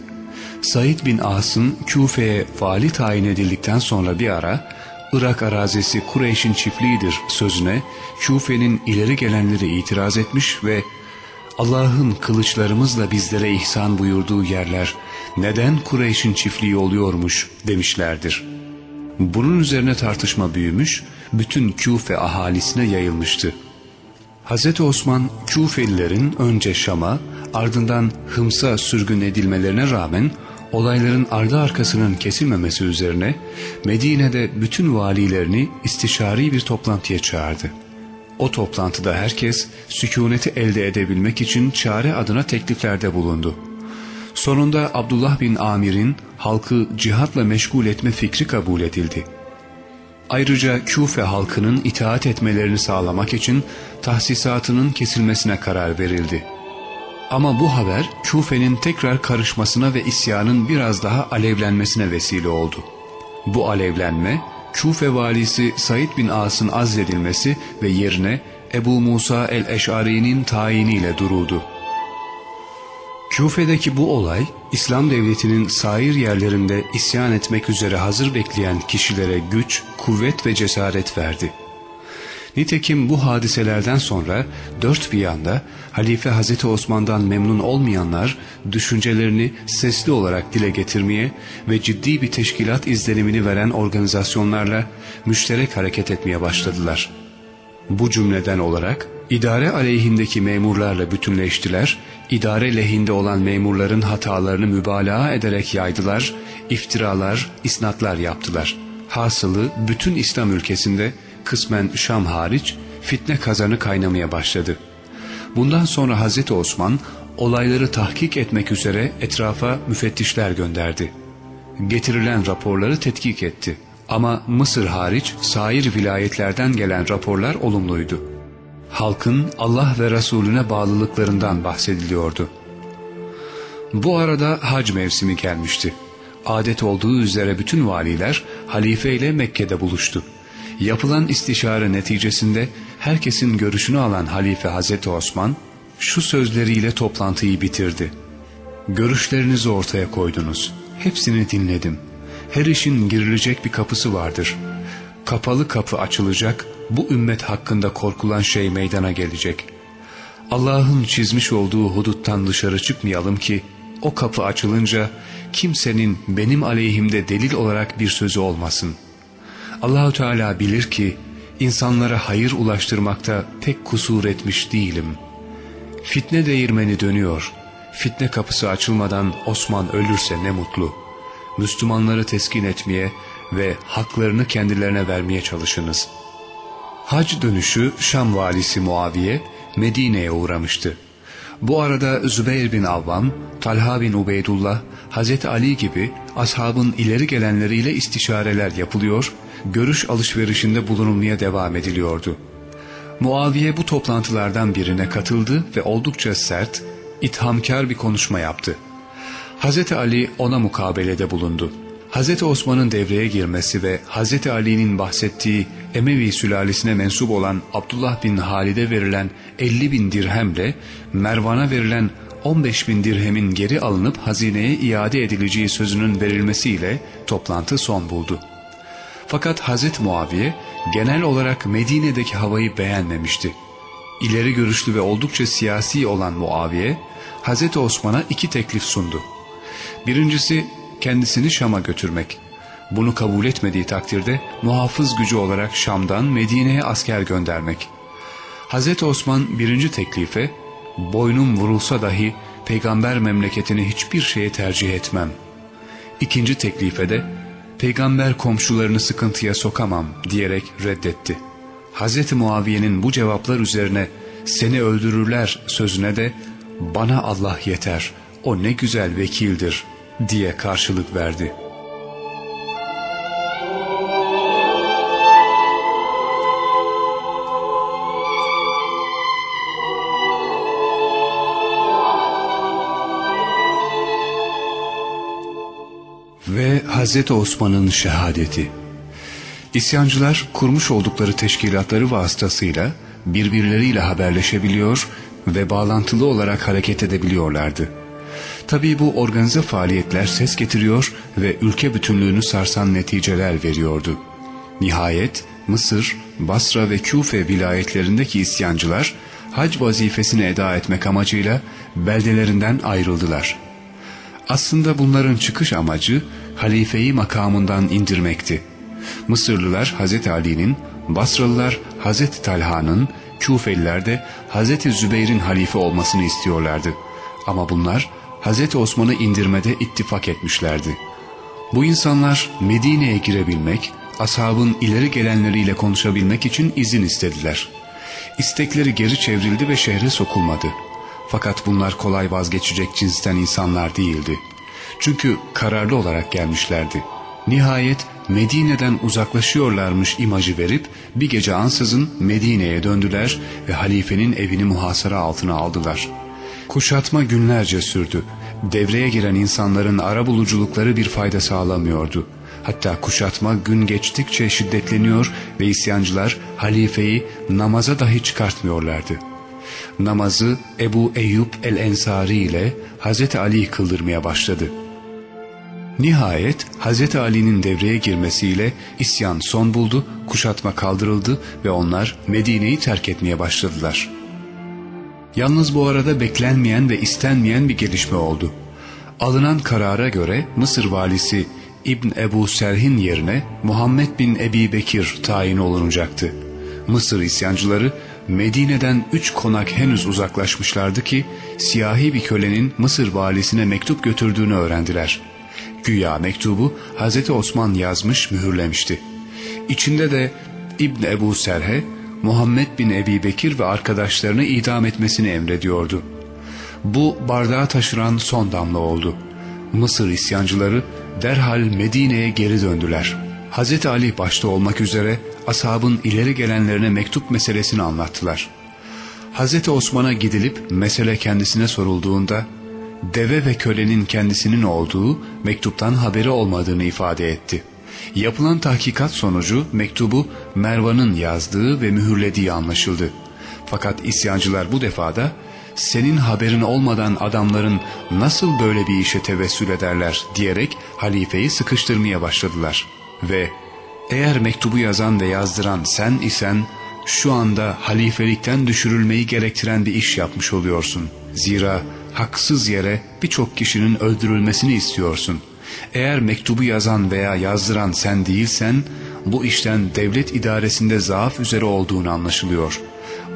Said bin As'ın Küfe'ye vali tayin edildikten sonra bir ara Irak arazisi Kureyş'in çiftliğidir sözüne Küfe'nin ileri gelenleri itiraz etmiş ve Allah'ın kılıçlarımızla bizlere ihsan buyurduğu yerler neden Kureyş'in çiftliği oluyormuş demişlerdir. Bunun üzerine tartışma büyümüş, bütün Küfe ahalisine yayılmıştı. Hz. Osman Küfelilerin önce Şam'a ardından Hıms'a sürgün edilmelerine rağmen olayların ardı arkasının kesilmemesi üzerine Medine'de bütün valilerini istişari bir toplantıya çağırdı. O toplantıda herkes sükuneti elde edebilmek için çare adına tekliflerde bulundu. Sonunda Abdullah bin Amir'in halkı cihatla meşgul etme fikri kabul edildi. Ayrıca Küfe halkının itaat etmelerini sağlamak için tahsisatının kesilmesine karar verildi. Ama bu haber Küfe'nin tekrar karışmasına ve isyanın biraz daha alevlenmesine vesile oldu. Bu alevlenme Küfe valisi Said bin As'ın azledilmesi ve yerine Ebu Musa el-Eş'ari'nin tayiniyle duruldu. Küfe'deki bu olay İslam devletinin sair yerlerinde isyan etmek üzere hazır bekleyen kişilere güç, kuvvet ve cesaret verdi. Nitekim bu hadiselerden sonra dört bir yanda Halife Hazreti Osman'dan memnun olmayanlar düşüncelerini sesli olarak dile getirmeye ve ciddi bir teşkilat izlenimini veren organizasyonlarla müşterek hareket etmeye başladılar. Bu cümleden olarak idare aleyhindeki memurlarla bütünleştiler, idare lehinde olan memurların hatalarını mübalağa ederek yaydılar, iftiralar, isnatlar yaptılar. Hasılı bütün İslam ülkesinde kısmen Şam hariç fitne kazanı kaynamaya başladı. Bundan sonra Hazreti Osman olayları tahkik etmek üzere etrafa müfettişler gönderdi. Getirilen raporları tetkik etti. Ama Mısır hariç sair vilayetlerden gelen raporlar olumluydu. Halkın Allah ve Resulüne bağlılıklarından bahsediliyordu. Bu arada hac mevsimi gelmişti. Adet olduğu üzere bütün valiler halife ile Mekke'de buluştu. Yapılan istişare neticesinde herkesin görüşünü alan Halife Hazreti Osman şu sözleriyle toplantıyı bitirdi. Görüşlerinizi ortaya koydunuz. Hepsini dinledim. Her işin girilecek bir kapısı vardır. Kapalı kapı açılacak, bu ümmet hakkında korkulan şey meydana gelecek. Allah'ın çizmiş olduğu huduttan dışarı çıkmayalım ki o kapı açılınca kimsenin benim aleyhimde delil olarak bir sözü olmasın. Allahu Teala bilir ki insanlara hayır ulaştırmakta pek kusur etmiş değilim. Fitne değirmeni dönüyor. Fitne kapısı açılmadan Osman ölürse ne mutlu. Müslümanları teskin etmeye ve haklarını kendilerine vermeye çalışınız. Hac dönüşü Şam valisi Muaviye Medine'ye uğramıştı. Bu arada Zübeyir bin Avvam, Talha bin Ubeydullah, Hazreti Ali gibi ashabın ileri gelenleriyle istişareler yapılıyor, görüş alışverişinde bulunulmaya devam ediliyordu. Muaviye bu toplantılardan birine katıldı ve oldukça sert, ithamkar bir konuşma yaptı. Hazreti Ali ona mukabelede bulundu. Hazreti Osman'ın devreye girmesi ve Hazreti Ali'nin bahsettiği Emevi sülalesine mensup olan Abdullah bin Halid'e verilen 50 bin dirhemle Mervan'a verilen 15 bin dirhemin geri alınıp hazineye iade edileceği sözünün verilmesiyle toplantı son buldu. Fakat Hazreti Muaviye genel olarak Medine'deki havayı beğenmemişti. İleri görüşlü ve oldukça siyasi olan Muaviye, Hazreti Osman'a iki teklif sundu. Birincisi kendisini Şam'a götürmek. Bunu kabul etmediği takdirde muhafız gücü olarak Şam'dan Medine'ye asker göndermek. Hz. Osman birinci teklife boynum vurulsa dahi peygamber memleketini hiçbir şeye tercih etmem. İkinci teklife de peygamber komşularını sıkıntıya sokamam diyerek reddetti. Hz. Muaviye'nin bu cevaplar üzerine seni öldürürler sözüne de bana Allah yeter o ne güzel vekildir diye karşılık verdi.'' Hazreti Osman'ın şehadeti. İsyancılar kurmuş oldukları teşkilatları vasıtasıyla birbirleriyle haberleşebiliyor ve bağlantılı olarak hareket edebiliyorlardı. Tabi bu organize faaliyetler ses getiriyor ve ülke bütünlüğünü sarsan neticeler veriyordu. Nihayet Mısır, Basra ve Küfe vilayetlerindeki isyancılar hac vazifesini eda etmek amacıyla beldelerinden ayrıldılar. Aslında bunların çıkış amacı halifeyi makamından indirmekti. Mısırlılar Hazreti Ali'nin, Basralılar Hazreti Talha'nın, Küfeliler de Hazreti Zübeyir'in halife olmasını istiyorlardı. Ama bunlar Hazreti Osman'ı indirmede ittifak etmişlerdi. Bu insanlar Medine'ye girebilmek, ashabın ileri gelenleriyle konuşabilmek için izin istediler. İstekleri geri çevrildi ve şehre sokulmadı. Fakat bunlar kolay vazgeçecek cinsten insanlar değildi. Çünkü kararlı olarak gelmişlerdi. Nihayet Medine'den uzaklaşıyorlarmış imajı verip bir gece ansızın Medine'ye döndüler ve halifenin evini muhasara altına aldılar. Kuşatma günlerce sürdü. Devreye giren insanların ara buluculukları bir fayda sağlamıyordu. Hatta kuşatma gün geçtikçe şiddetleniyor ve isyancılar halifeyi namaza dahi çıkartmıyorlardı. Namazı Ebu Eyyub el-Ensari ile Hazreti Ali kıldırmaya başladı. Nihayet Hz. Ali'nin devreye girmesiyle isyan son buldu, kuşatma kaldırıldı ve onlar Medine'yi terk etmeye başladılar. Yalnız bu arada beklenmeyen ve istenmeyen bir gelişme oldu. Alınan karara göre Mısır valisi İbn Ebu Serhin yerine Muhammed bin Ebi Bekir tayin olunacaktı. Mısır isyancıları Medine'den üç konak henüz uzaklaşmışlardı ki siyahi bir kölenin Mısır valisine mektup götürdüğünü öğrendiler.'' Güya mektubu Hazreti Osman yazmış mühürlemişti. İçinde de İbn Ebu Serhe, Muhammed bin Ebi Bekir ve arkadaşlarını idam etmesini emrediyordu. Bu bardağı taşıran son damla oldu. Mısır isyancıları derhal Medine'ye geri döndüler. Hazreti Ali başta olmak üzere ashabın ileri gelenlerine mektup meselesini anlattılar. Hazreti Osman'a gidilip mesele kendisine sorulduğunda deve ve kölenin kendisinin olduğu mektuptan haberi olmadığını ifade etti. Yapılan tahkikat sonucu mektubu Mervan'ın yazdığı ve mühürlediği anlaşıldı. Fakat isyancılar bu defada senin haberin olmadan adamların nasıl böyle bir işe tevessül ederler diyerek halifeyi sıkıştırmaya başladılar. Ve eğer mektubu yazan ve yazdıran sen isen şu anda halifelikten düşürülmeyi gerektiren bir iş yapmış oluyorsun. Zira haksız yere birçok kişinin öldürülmesini istiyorsun. Eğer mektubu yazan veya yazdıran sen değilsen bu işten devlet idaresinde zaaf üzere olduğunu anlaşılıyor.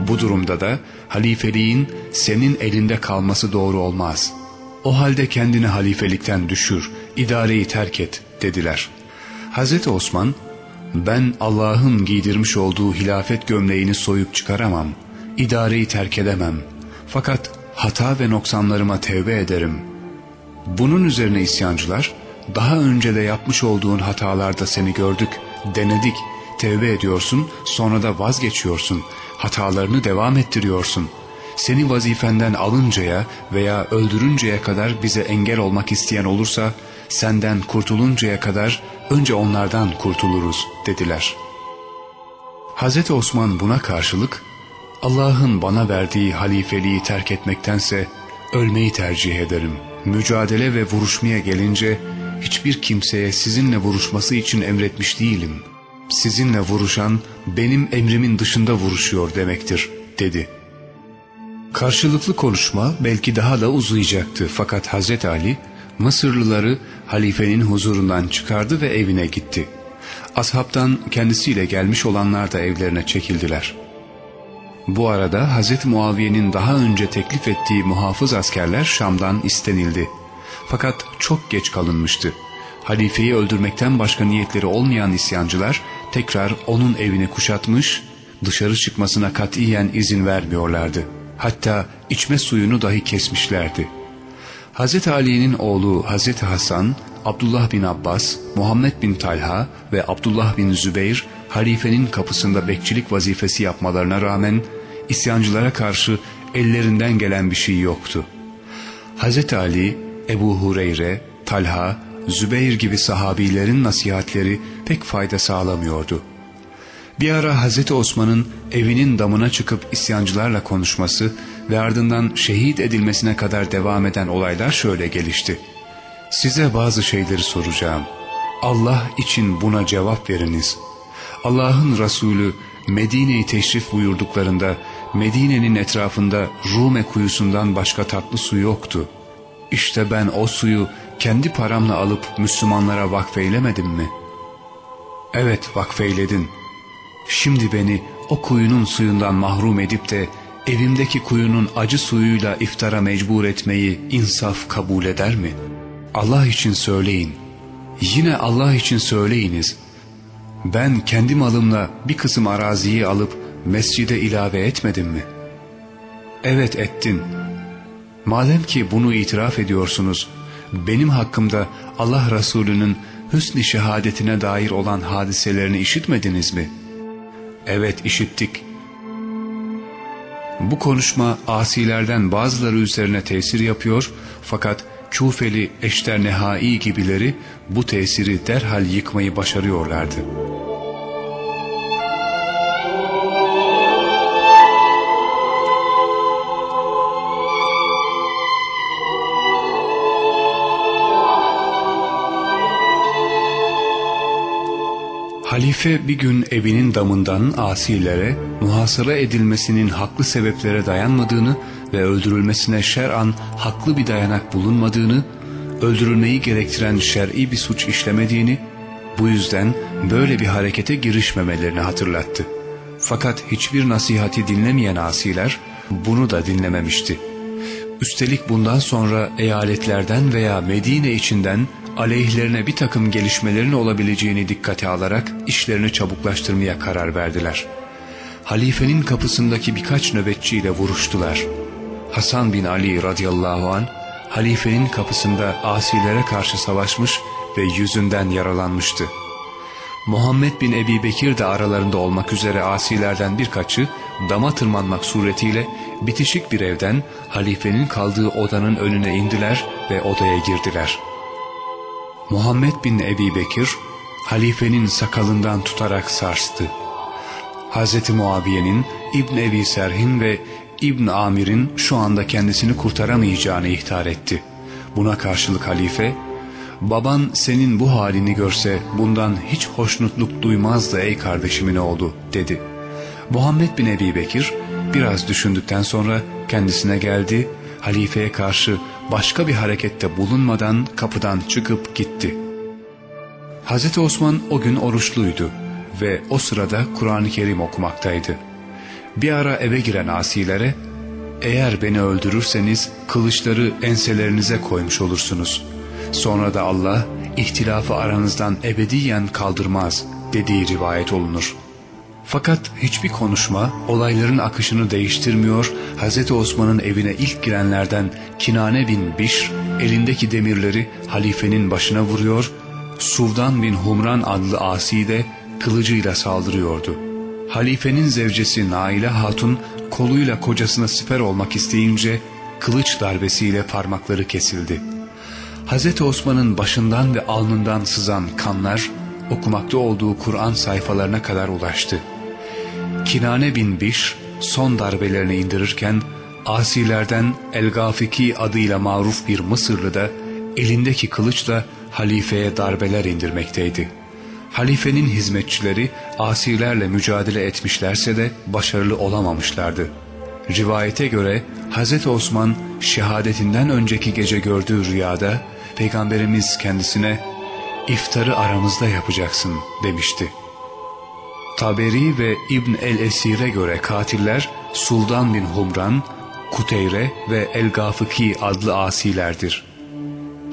Bu durumda da halifeliğin senin elinde kalması doğru olmaz. O halde kendini halifelikten düşür, idareyi terk et dediler. Hz. Osman ben Allah'ın giydirmiş olduğu hilafet gömleğini soyup çıkaramam, idareyi terk edemem. Fakat hata ve noksanlarıma tevbe ederim. Bunun üzerine isyancılar, daha önce de yapmış olduğun hatalarda seni gördük, denedik, tevbe ediyorsun, sonra da vazgeçiyorsun, hatalarını devam ettiriyorsun. Seni vazifenden alıncaya veya öldürünceye kadar bize engel olmak isteyen olursa, senden kurtuluncaya kadar önce onlardan kurtuluruz dediler. Hz. Osman buna karşılık Allah'ın bana verdiği halifeliği terk etmektense ölmeyi tercih ederim. Mücadele ve vuruşmaya gelince hiçbir kimseye sizinle vuruşması için emretmiş değilim. Sizinle vuruşan benim emrimin dışında vuruşuyor demektir dedi. Karşılıklı konuşma belki daha da uzayacaktı fakat Hazreti Ali Mısırlıları halifenin huzurundan çıkardı ve evine gitti. Ashabtan kendisiyle gelmiş olanlar da evlerine çekildiler. Bu arada Hz. Muaviye'nin daha önce teklif ettiği muhafız askerler Şam'dan istenildi. Fakat çok geç kalınmıştı. Halifeyi öldürmekten başka niyetleri olmayan isyancılar tekrar onun evini kuşatmış, dışarı çıkmasına katiyen izin vermiyorlardı. Hatta içme suyunu dahi kesmişlerdi. Hz. Ali'nin oğlu Hz. Hasan, Abdullah bin Abbas, Muhammed bin Talha ve Abdullah bin Zübeyir halifenin kapısında bekçilik vazifesi yapmalarına rağmen isyancılara karşı ellerinden gelen bir şey yoktu. Hz. Ali, Ebu Hureyre, Talha, Zübeyir gibi sahabilerin nasihatleri pek fayda sağlamıyordu. Bir ara Hz. Osman'ın evinin damına çıkıp isyancılarla konuşması ve ardından şehit edilmesine kadar devam eden olaylar şöyle gelişti. Size bazı şeyleri soracağım. Allah için buna cevap veriniz. Allah'ın Resulü Medine'yi teşrif buyurduklarında Medine'nin etrafında Rume kuyusundan başka tatlı su yoktu. İşte ben o suyu kendi paramla alıp Müslümanlara vakfeylemedim mi? Evet vakfeyledin. Şimdi beni o kuyunun suyundan mahrum edip de evimdeki kuyunun acı suyuyla iftara mecbur etmeyi insaf kabul eder mi? Allah için söyleyin. Yine Allah için söyleyiniz. Ben kendi malımla bir kısım araziyi alıp mescide ilave etmedim mi? Evet ettin. Madem ki bunu itiraf ediyorsunuz, benim hakkımda Allah Resulü'nün hüsn-i şehadetine dair olan hadiselerini işitmediniz mi? Evet işittik. Bu konuşma asilerden bazıları üzerine tesir yapıyor fakat Kufeli Eşter Nehai gibileri bu tesiri derhal yıkmayı başarıyorlardı. Halife bir gün evinin damından asilere muhasara edilmesinin haklı sebeplere dayanmadığını ve öldürülmesine şer'an haklı bir dayanak bulunmadığını, öldürülmeyi gerektiren şer'i bir suç işlemediğini, bu yüzden böyle bir harekete girişmemelerini hatırlattı. Fakat hiçbir nasihati dinlemeyen asiler bunu da dinlememişti. Üstelik bundan sonra eyaletlerden veya Medine içinden aleyhlerine bir takım gelişmelerin olabileceğini dikkate alarak işlerini çabuklaştırmaya karar verdiler. Halifenin kapısındaki birkaç nöbetçiyle vuruştular. Hasan bin Ali radıyallahu an halifenin kapısında asilere karşı savaşmış ve yüzünden yaralanmıştı. Muhammed bin Ebi Bekir de aralarında olmak üzere asilerden birkaçı dama tırmanmak suretiyle bitişik bir evden halifenin kaldığı odanın önüne indiler ve odaya girdiler.'' Muhammed bin Ebi Bekir halifenin sakalından tutarak sarstı. Hz. Muaviye'nin İbn Ebi Serhin ve İbn Amir'in şu anda kendisini kurtaramayacağını ihtar etti. Buna karşılık halife, baban senin bu halini görse bundan hiç hoşnutluk duymazdı ey kardeşimin oğlu dedi. Muhammed bin Ebi Bekir biraz düşündükten sonra kendisine geldi, halifeye karşı başka bir harekette bulunmadan kapıdan çıkıp gitti. Hz. Osman o gün oruçluydu ve o sırada Kur'an-ı Kerim okumaktaydı. Bir ara eve giren asilere, eğer beni öldürürseniz kılıçları enselerinize koymuş olursunuz. Sonra da Allah ihtilafı aranızdan ebediyen kaldırmaz dediği rivayet olunur.'' Fakat hiçbir konuşma olayların akışını değiştirmiyor, Hz. Osman'ın evine ilk girenlerden Kinane bin Bişr elindeki demirleri halifenin başına vuruyor, Suvdan bin Humran adlı asi de kılıcıyla saldırıyordu. Halifenin zevcesi Naile Hatun koluyla kocasına siper olmak isteyince kılıç darbesiyle parmakları kesildi. Hz. Osman'ın başından ve alnından sızan kanlar okumakta olduğu Kur'an sayfalarına kadar ulaştı. Kinane bin Biş son darbelerini indirirken asilerden El-Gafiki adıyla maruf bir Mısırlı da elindeki kılıçla halifeye darbeler indirmekteydi. Halifenin hizmetçileri asilerle mücadele etmişlerse de başarılı olamamışlardı. Rivayete göre Hz. Osman şehadetinden önceki gece gördüğü rüyada Peygamberimiz kendisine iftarı aramızda yapacaksın demişti. Taberi ve İbn el-Esir'e göre katiller Sultan bin Humran, Kuteyre ve El-Gafıki adlı asilerdir.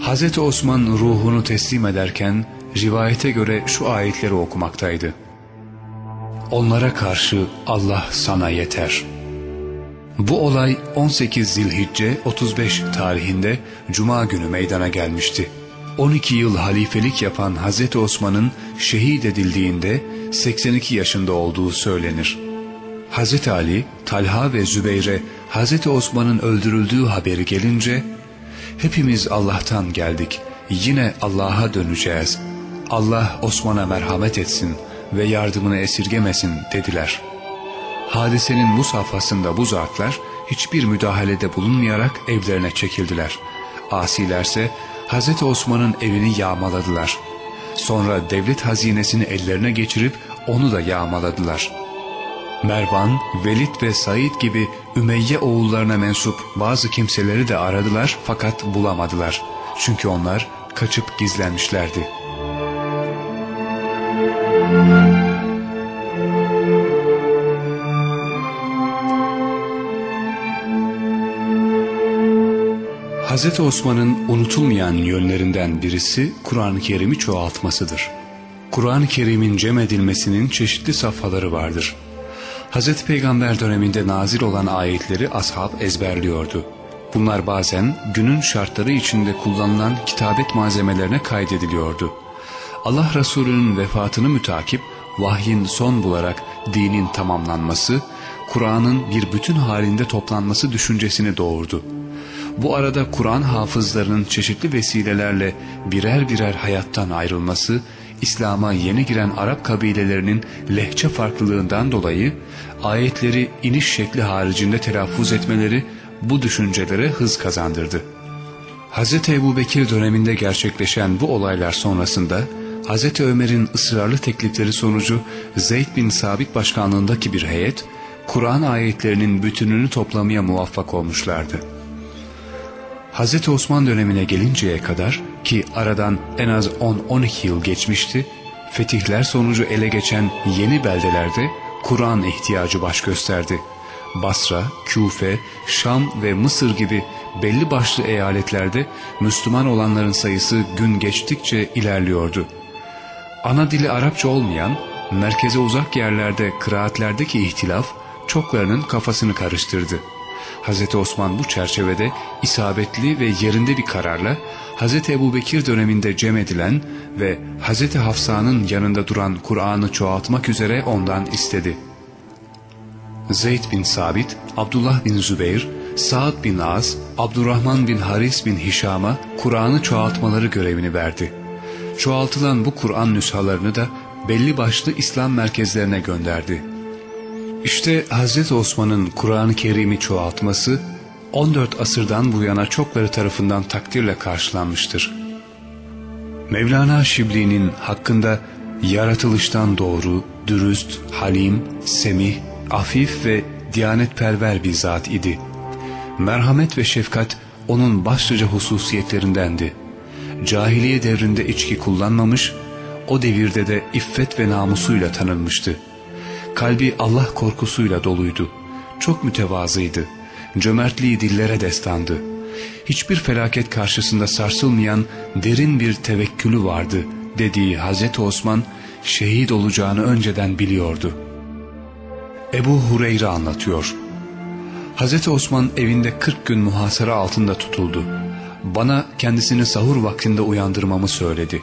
Hz. Osman ruhunu teslim ederken rivayete göre şu ayetleri okumaktaydı. Onlara karşı Allah sana yeter. Bu olay 18 Zilhicce 35 tarihinde Cuma günü meydana gelmişti. 12 yıl halifelik yapan Hz. Osman'ın şehit edildiğinde 82 yaşında olduğu söylenir. Hz. Ali, Talha ve Zübeyre Hz. Osman'ın öldürüldüğü haberi gelince hepimiz Allah'tan geldik yine Allah'a döneceğiz. Allah Osman'a merhamet etsin ve yardımını esirgemesin dediler. Hadisenin bu safhasında bu zatlar hiçbir müdahalede bulunmayarak evlerine çekildiler. Asilerse Hz. Osman'ın evini yağmaladılar. Sonra devlet hazinesini ellerine geçirip onu da yağmaladılar. Mervan, Velid ve Said gibi Ümeyye oğullarına mensup bazı kimseleri de aradılar fakat bulamadılar. Çünkü onlar kaçıp gizlenmişlerdi. Hz. Osman'ın unutulmayan yönlerinden birisi Kur'an-ı Kerim'i çoğaltmasıdır. Kur'an-ı Kerim'in cem edilmesinin çeşitli safhaları vardır. Hz. Peygamber döneminde nazil olan ayetleri ashab ezberliyordu. Bunlar bazen günün şartları içinde kullanılan kitabet malzemelerine kaydediliyordu. Allah Resulü'nün vefatını mütakip vahyin son bularak dinin tamamlanması, Kur'an'ın bir bütün halinde toplanması düşüncesini doğurdu. Bu arada Kur'an hafızlarının çeşitli vesilelerle birer birer hayattan ayrılması, İslam'a yeni giren Arap kabilelerinin lehçe farklılığından dolayı ayetleri iniş şekli haricinde telaffuz etmeleri bu düşüncelere hız kazandırdı. Hz. Ebu Bekir döneminde gerçekleşen bu olaylar sonrasında Hz. Ömer'in ısrarlı teklifleri sonucu Zeyd bin Sabit başkanlığındaki bir heyet, Kur'an ayetlerinin bütününü toplamaya muvaffak olmuşlardı. Hz. Osman dönemine gelinceye kadar ki aradan en az 10-12 yıl geçmişti, fetihler sonucu ele geçen yeni beldelerde Kur'an ihtiyacı baş gösterdi. Basra, Küfe, Şam ve Mısır gibi belli başlı eyaletlerde Müslüman olanların sayısı gün geçtikçe ilerliyordu. Ana dili Arapça olmayan, merkeze uzak yerlerde kıraatlerdeki ihtilaf çoklarının kafasını karıştırdı. Hz. Osman bu çerçevede isabetli ve yerinde bir kararla Hz. Ebu Bekir döneminde cem edilen ve Hz. Hafsa'nın yanında duran Kur'an'ı çoğaltmak üzere ondan istedi. Zeyd bin Sabit, Abdullah bin Zübeyir, Saad bin Az, Abdurrahman bin Haris bin Hişam'a Kur'an'ı çoğaltmaları görevini verdi. Çoğaltılan bu Kur'an nüshalarını da belli başlı İslam merkezlerine gönderdi. İşte Hz. Osman'ın Kur'an-ı Kerim'i çoğaltması 14 asırdan bu yana çokları tarafından takdirle karşılanmıştır. Mevlana Şibli'nin hakkında yaratılıştan doğru, dürüst, halim, semih, afif ve diyanetperver bir zat idi. Merhamet ve şefkat onun başlıca hususiyetlerindendi. Cahiliye devrinde içki kullanmamış, o devirde de iffet ve namusuyla tanınmıştı. Kalbi Allah korkusuyla doluydu. Çok mütevazıydı. Cömertliği dillere destandı. Hiçbir felaket karşısında sarsılmayan derin bir tevekkülü vardı dediği Hazreti Osman şehit olacağını önceden biliyordu. Ebu Hureyre anlatıyor. Hazreti Osman evinde 40 gün muhasara altında tutuldu. Bana kendisini sahur vaktinde uyandırmamı söyledi.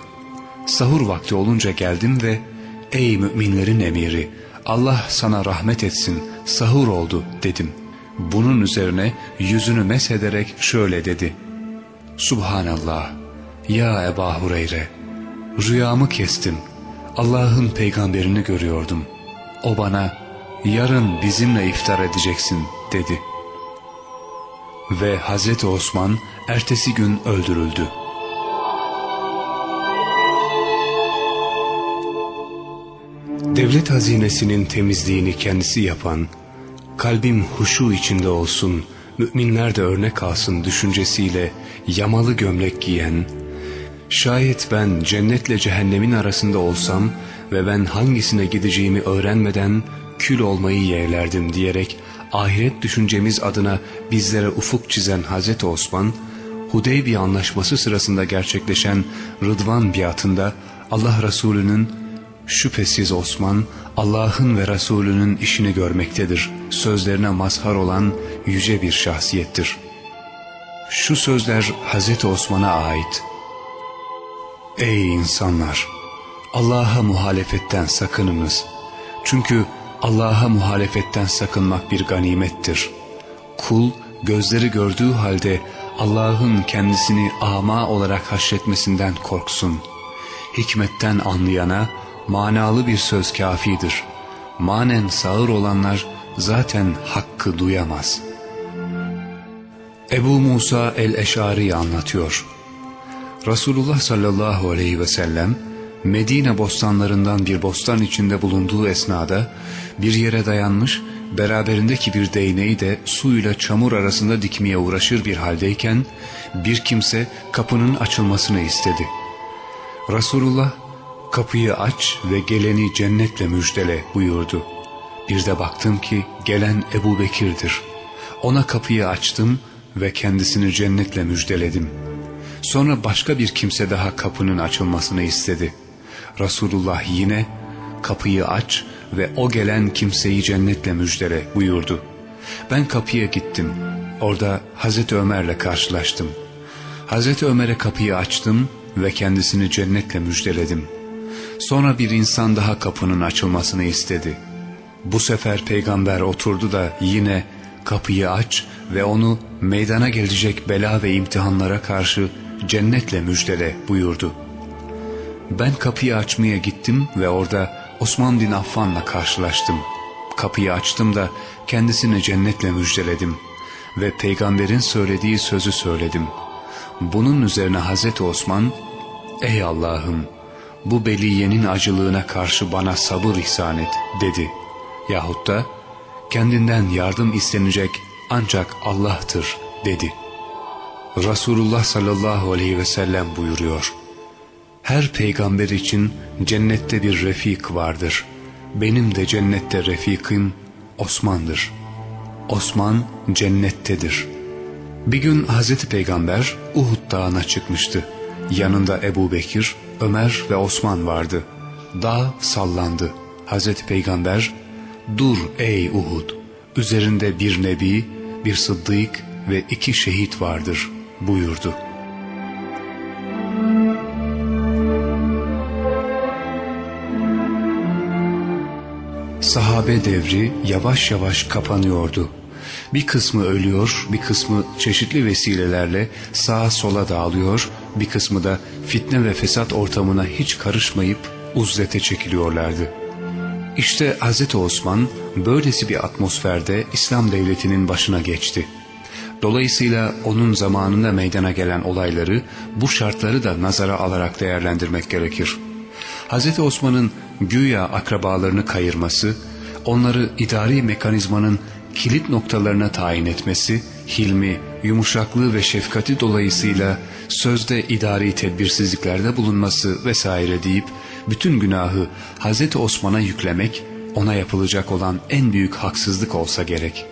Sahur vakti olunca geldim ve ''Ey müminlerin emiri, Allah sana rahmet etsin, sahur oldu.'' dedim. Bunun üzerine yüzünü meshederek şöyle dedi. Subhanallah, ya Eba Hureyre, rüyamı kestim. Allah'ın peygamberini görüyordum. O bana, yarın bizimle iftar edeceksin dedi. Ve Hazreti Osman ertesi gün öldürüldü. Devlet hazinesinin temizliğini kendisi yapan, kalbim huşu içinde olsun, müminler de örnek alsın düşüncesiyle yamalı gömlek giyen, Şayet ben cennetle cehennemin arasında olsam ve ben hangisine gideceğimi öğrenmeden kül olmayı yeğlerdim diyerek ahiret düşüncemiz adına bizlere ufuk çizen Hazreti Osman, Hudeybiye anlaşması sırasında gerçekleşen Rıdvan biatında Allah Resulü'nün şüphesiz Osman Allah'ın ve Resulünün işini görmektedir sözlerine mazhar olan yüce bir şahsiyettir. Şu sözler Hazreti Osman'a ait. Ey insanlar! Allah'a muhalefetten sakınınız. Çünkü Allah'a muhalefetten sakınmak bir ganimettir. Kul gözleri gördüğü halde Allah'ın kendisini ama olarak haşretmesinden korksun. Hikmetten anlayana manalı bir söz kafidir. Manen sağır olanlar zaten hakkı duyamaz. Ebu Musa el-Eşari anlatıyor. Resulullah sallallahu aleyhi ve sellem Medine bostanlarından bir bostan içinde bulunduğu esnada bir yere dayanmış beraberindeki bir değneği de suyla çamur arasında dikmeye uğraşır bir haldeyken bir kimse kapının açılmasını istedi. Resulullah kapıyı aç ve geleni cennetle müjdele buyurdu. Bir de baktım ki gelen Ebu Bekir'dir. Ona kapıyı açtım ve kendisini cennetle müjdeledim. Sonra başka bir kimse daha kapının açılmasını istedi. Resulullah yine kapıyı aç ve o gelen kimseyi cennetle müjdele buyurdu. Ben kapıya gittim. Orada Hazreti Ömer'le karşılaştım. Hazreti Ömer'e kapıyı açtım ve kendisini cennetle müjdeledim. Sonra bir insan daha kapının açılmasını istedi. Bu sefer peygamber oturdu da yine kapıyı aç ve onu meydana gelecek bela ve imtihanlara karşı cennetle müjdele buyurdu. Ben kapıyı açmaya gittim ve orada Osman bin Affan'la karşılaştım. Kapıyı açtım da kendisini cennetle müjdeledim ve peygamberin söylediği sözü söyledim. Bunun üzerine Hazreti Osman, ''Ey Allah'ım bu beliyenin acılığına karşı bana sabır ihsan et.'' dedi. Yahut da kendinden yardım istenecek ancak Allah'tır dedi. Resulullah sallallahu aleyhi ve sellem buyuruyor. Her peygamber için cennette bir refik vardır. Benim de cennette refikim Osman'dır. Osman cennettedir. Bir gün Hazreti Peygamber Uhud dağına çıkmıştı. Yanında Ebu Bekir, Ömer ve Osman vardı. Dağ sallandı. Hazreti Peygamber, ''Dur ey Uhud, üzerinde bir nebi, bir sıddık ve iki şehit vardır.'' buyurdu. Sahabe devri yavaş yavaş kapanıyordu. Bir kısmı ölüyor, bir kısmı çeşitli vesilelerle sağa sola dağılıyor, bir kısmı da fitne ve fesat ortamına hiç karışmayıp uzlete çekiliyorlardı. İşte Hz. Osman böylesi bir atmosferde İslam devletinin başına geçti. Dolayısıyla onun zamanında meydana gelen olayları bu şartları da nazara alarak değerlendirmek gerekir. Hz. Osman'ın güya akrabalarını kayırması, onları idari mekanizmanın kilit noktalarına tayin etmesi, hilmi, yumuşaklığı ve şefkati dolayısıyla sözde idari tedbirsizliklerde bulunması vesaire deyip bütün günahı Hz. Osman'a yüklemek ona yapılacak olan en büyük haksızlık olsa gerek.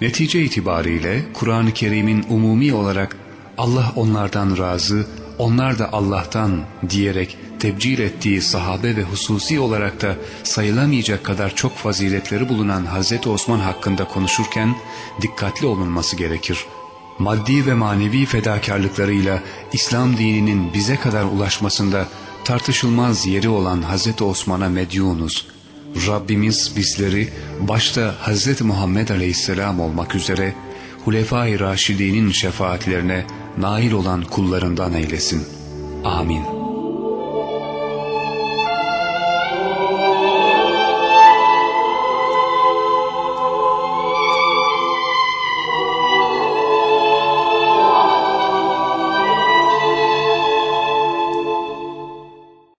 Netice itibariyle Kur'an-ı Kerim'in umumi olarak Allah onlardan razı, onlar da Allah'tan diyerek tebcil ettiği sahabe ve hususi olarak da sayılamayacak kadar çok faziletleri bulunan Hazreti Osman hakkında konuşurken dikkatli olunması gerekir. Maddi ve manevi fedakarlıklarıyla İslam dininin bize kadar ulaşmasında tartışılmaz yeri olan Hazreti Osman'a medyunuz. Rabbimiz bizleri başta Hazreti Muhammed Aleyhisselam olmak üzere Hulefai Raşidi'nin şefaatlerine nail olan kullarından eylesin. Amin.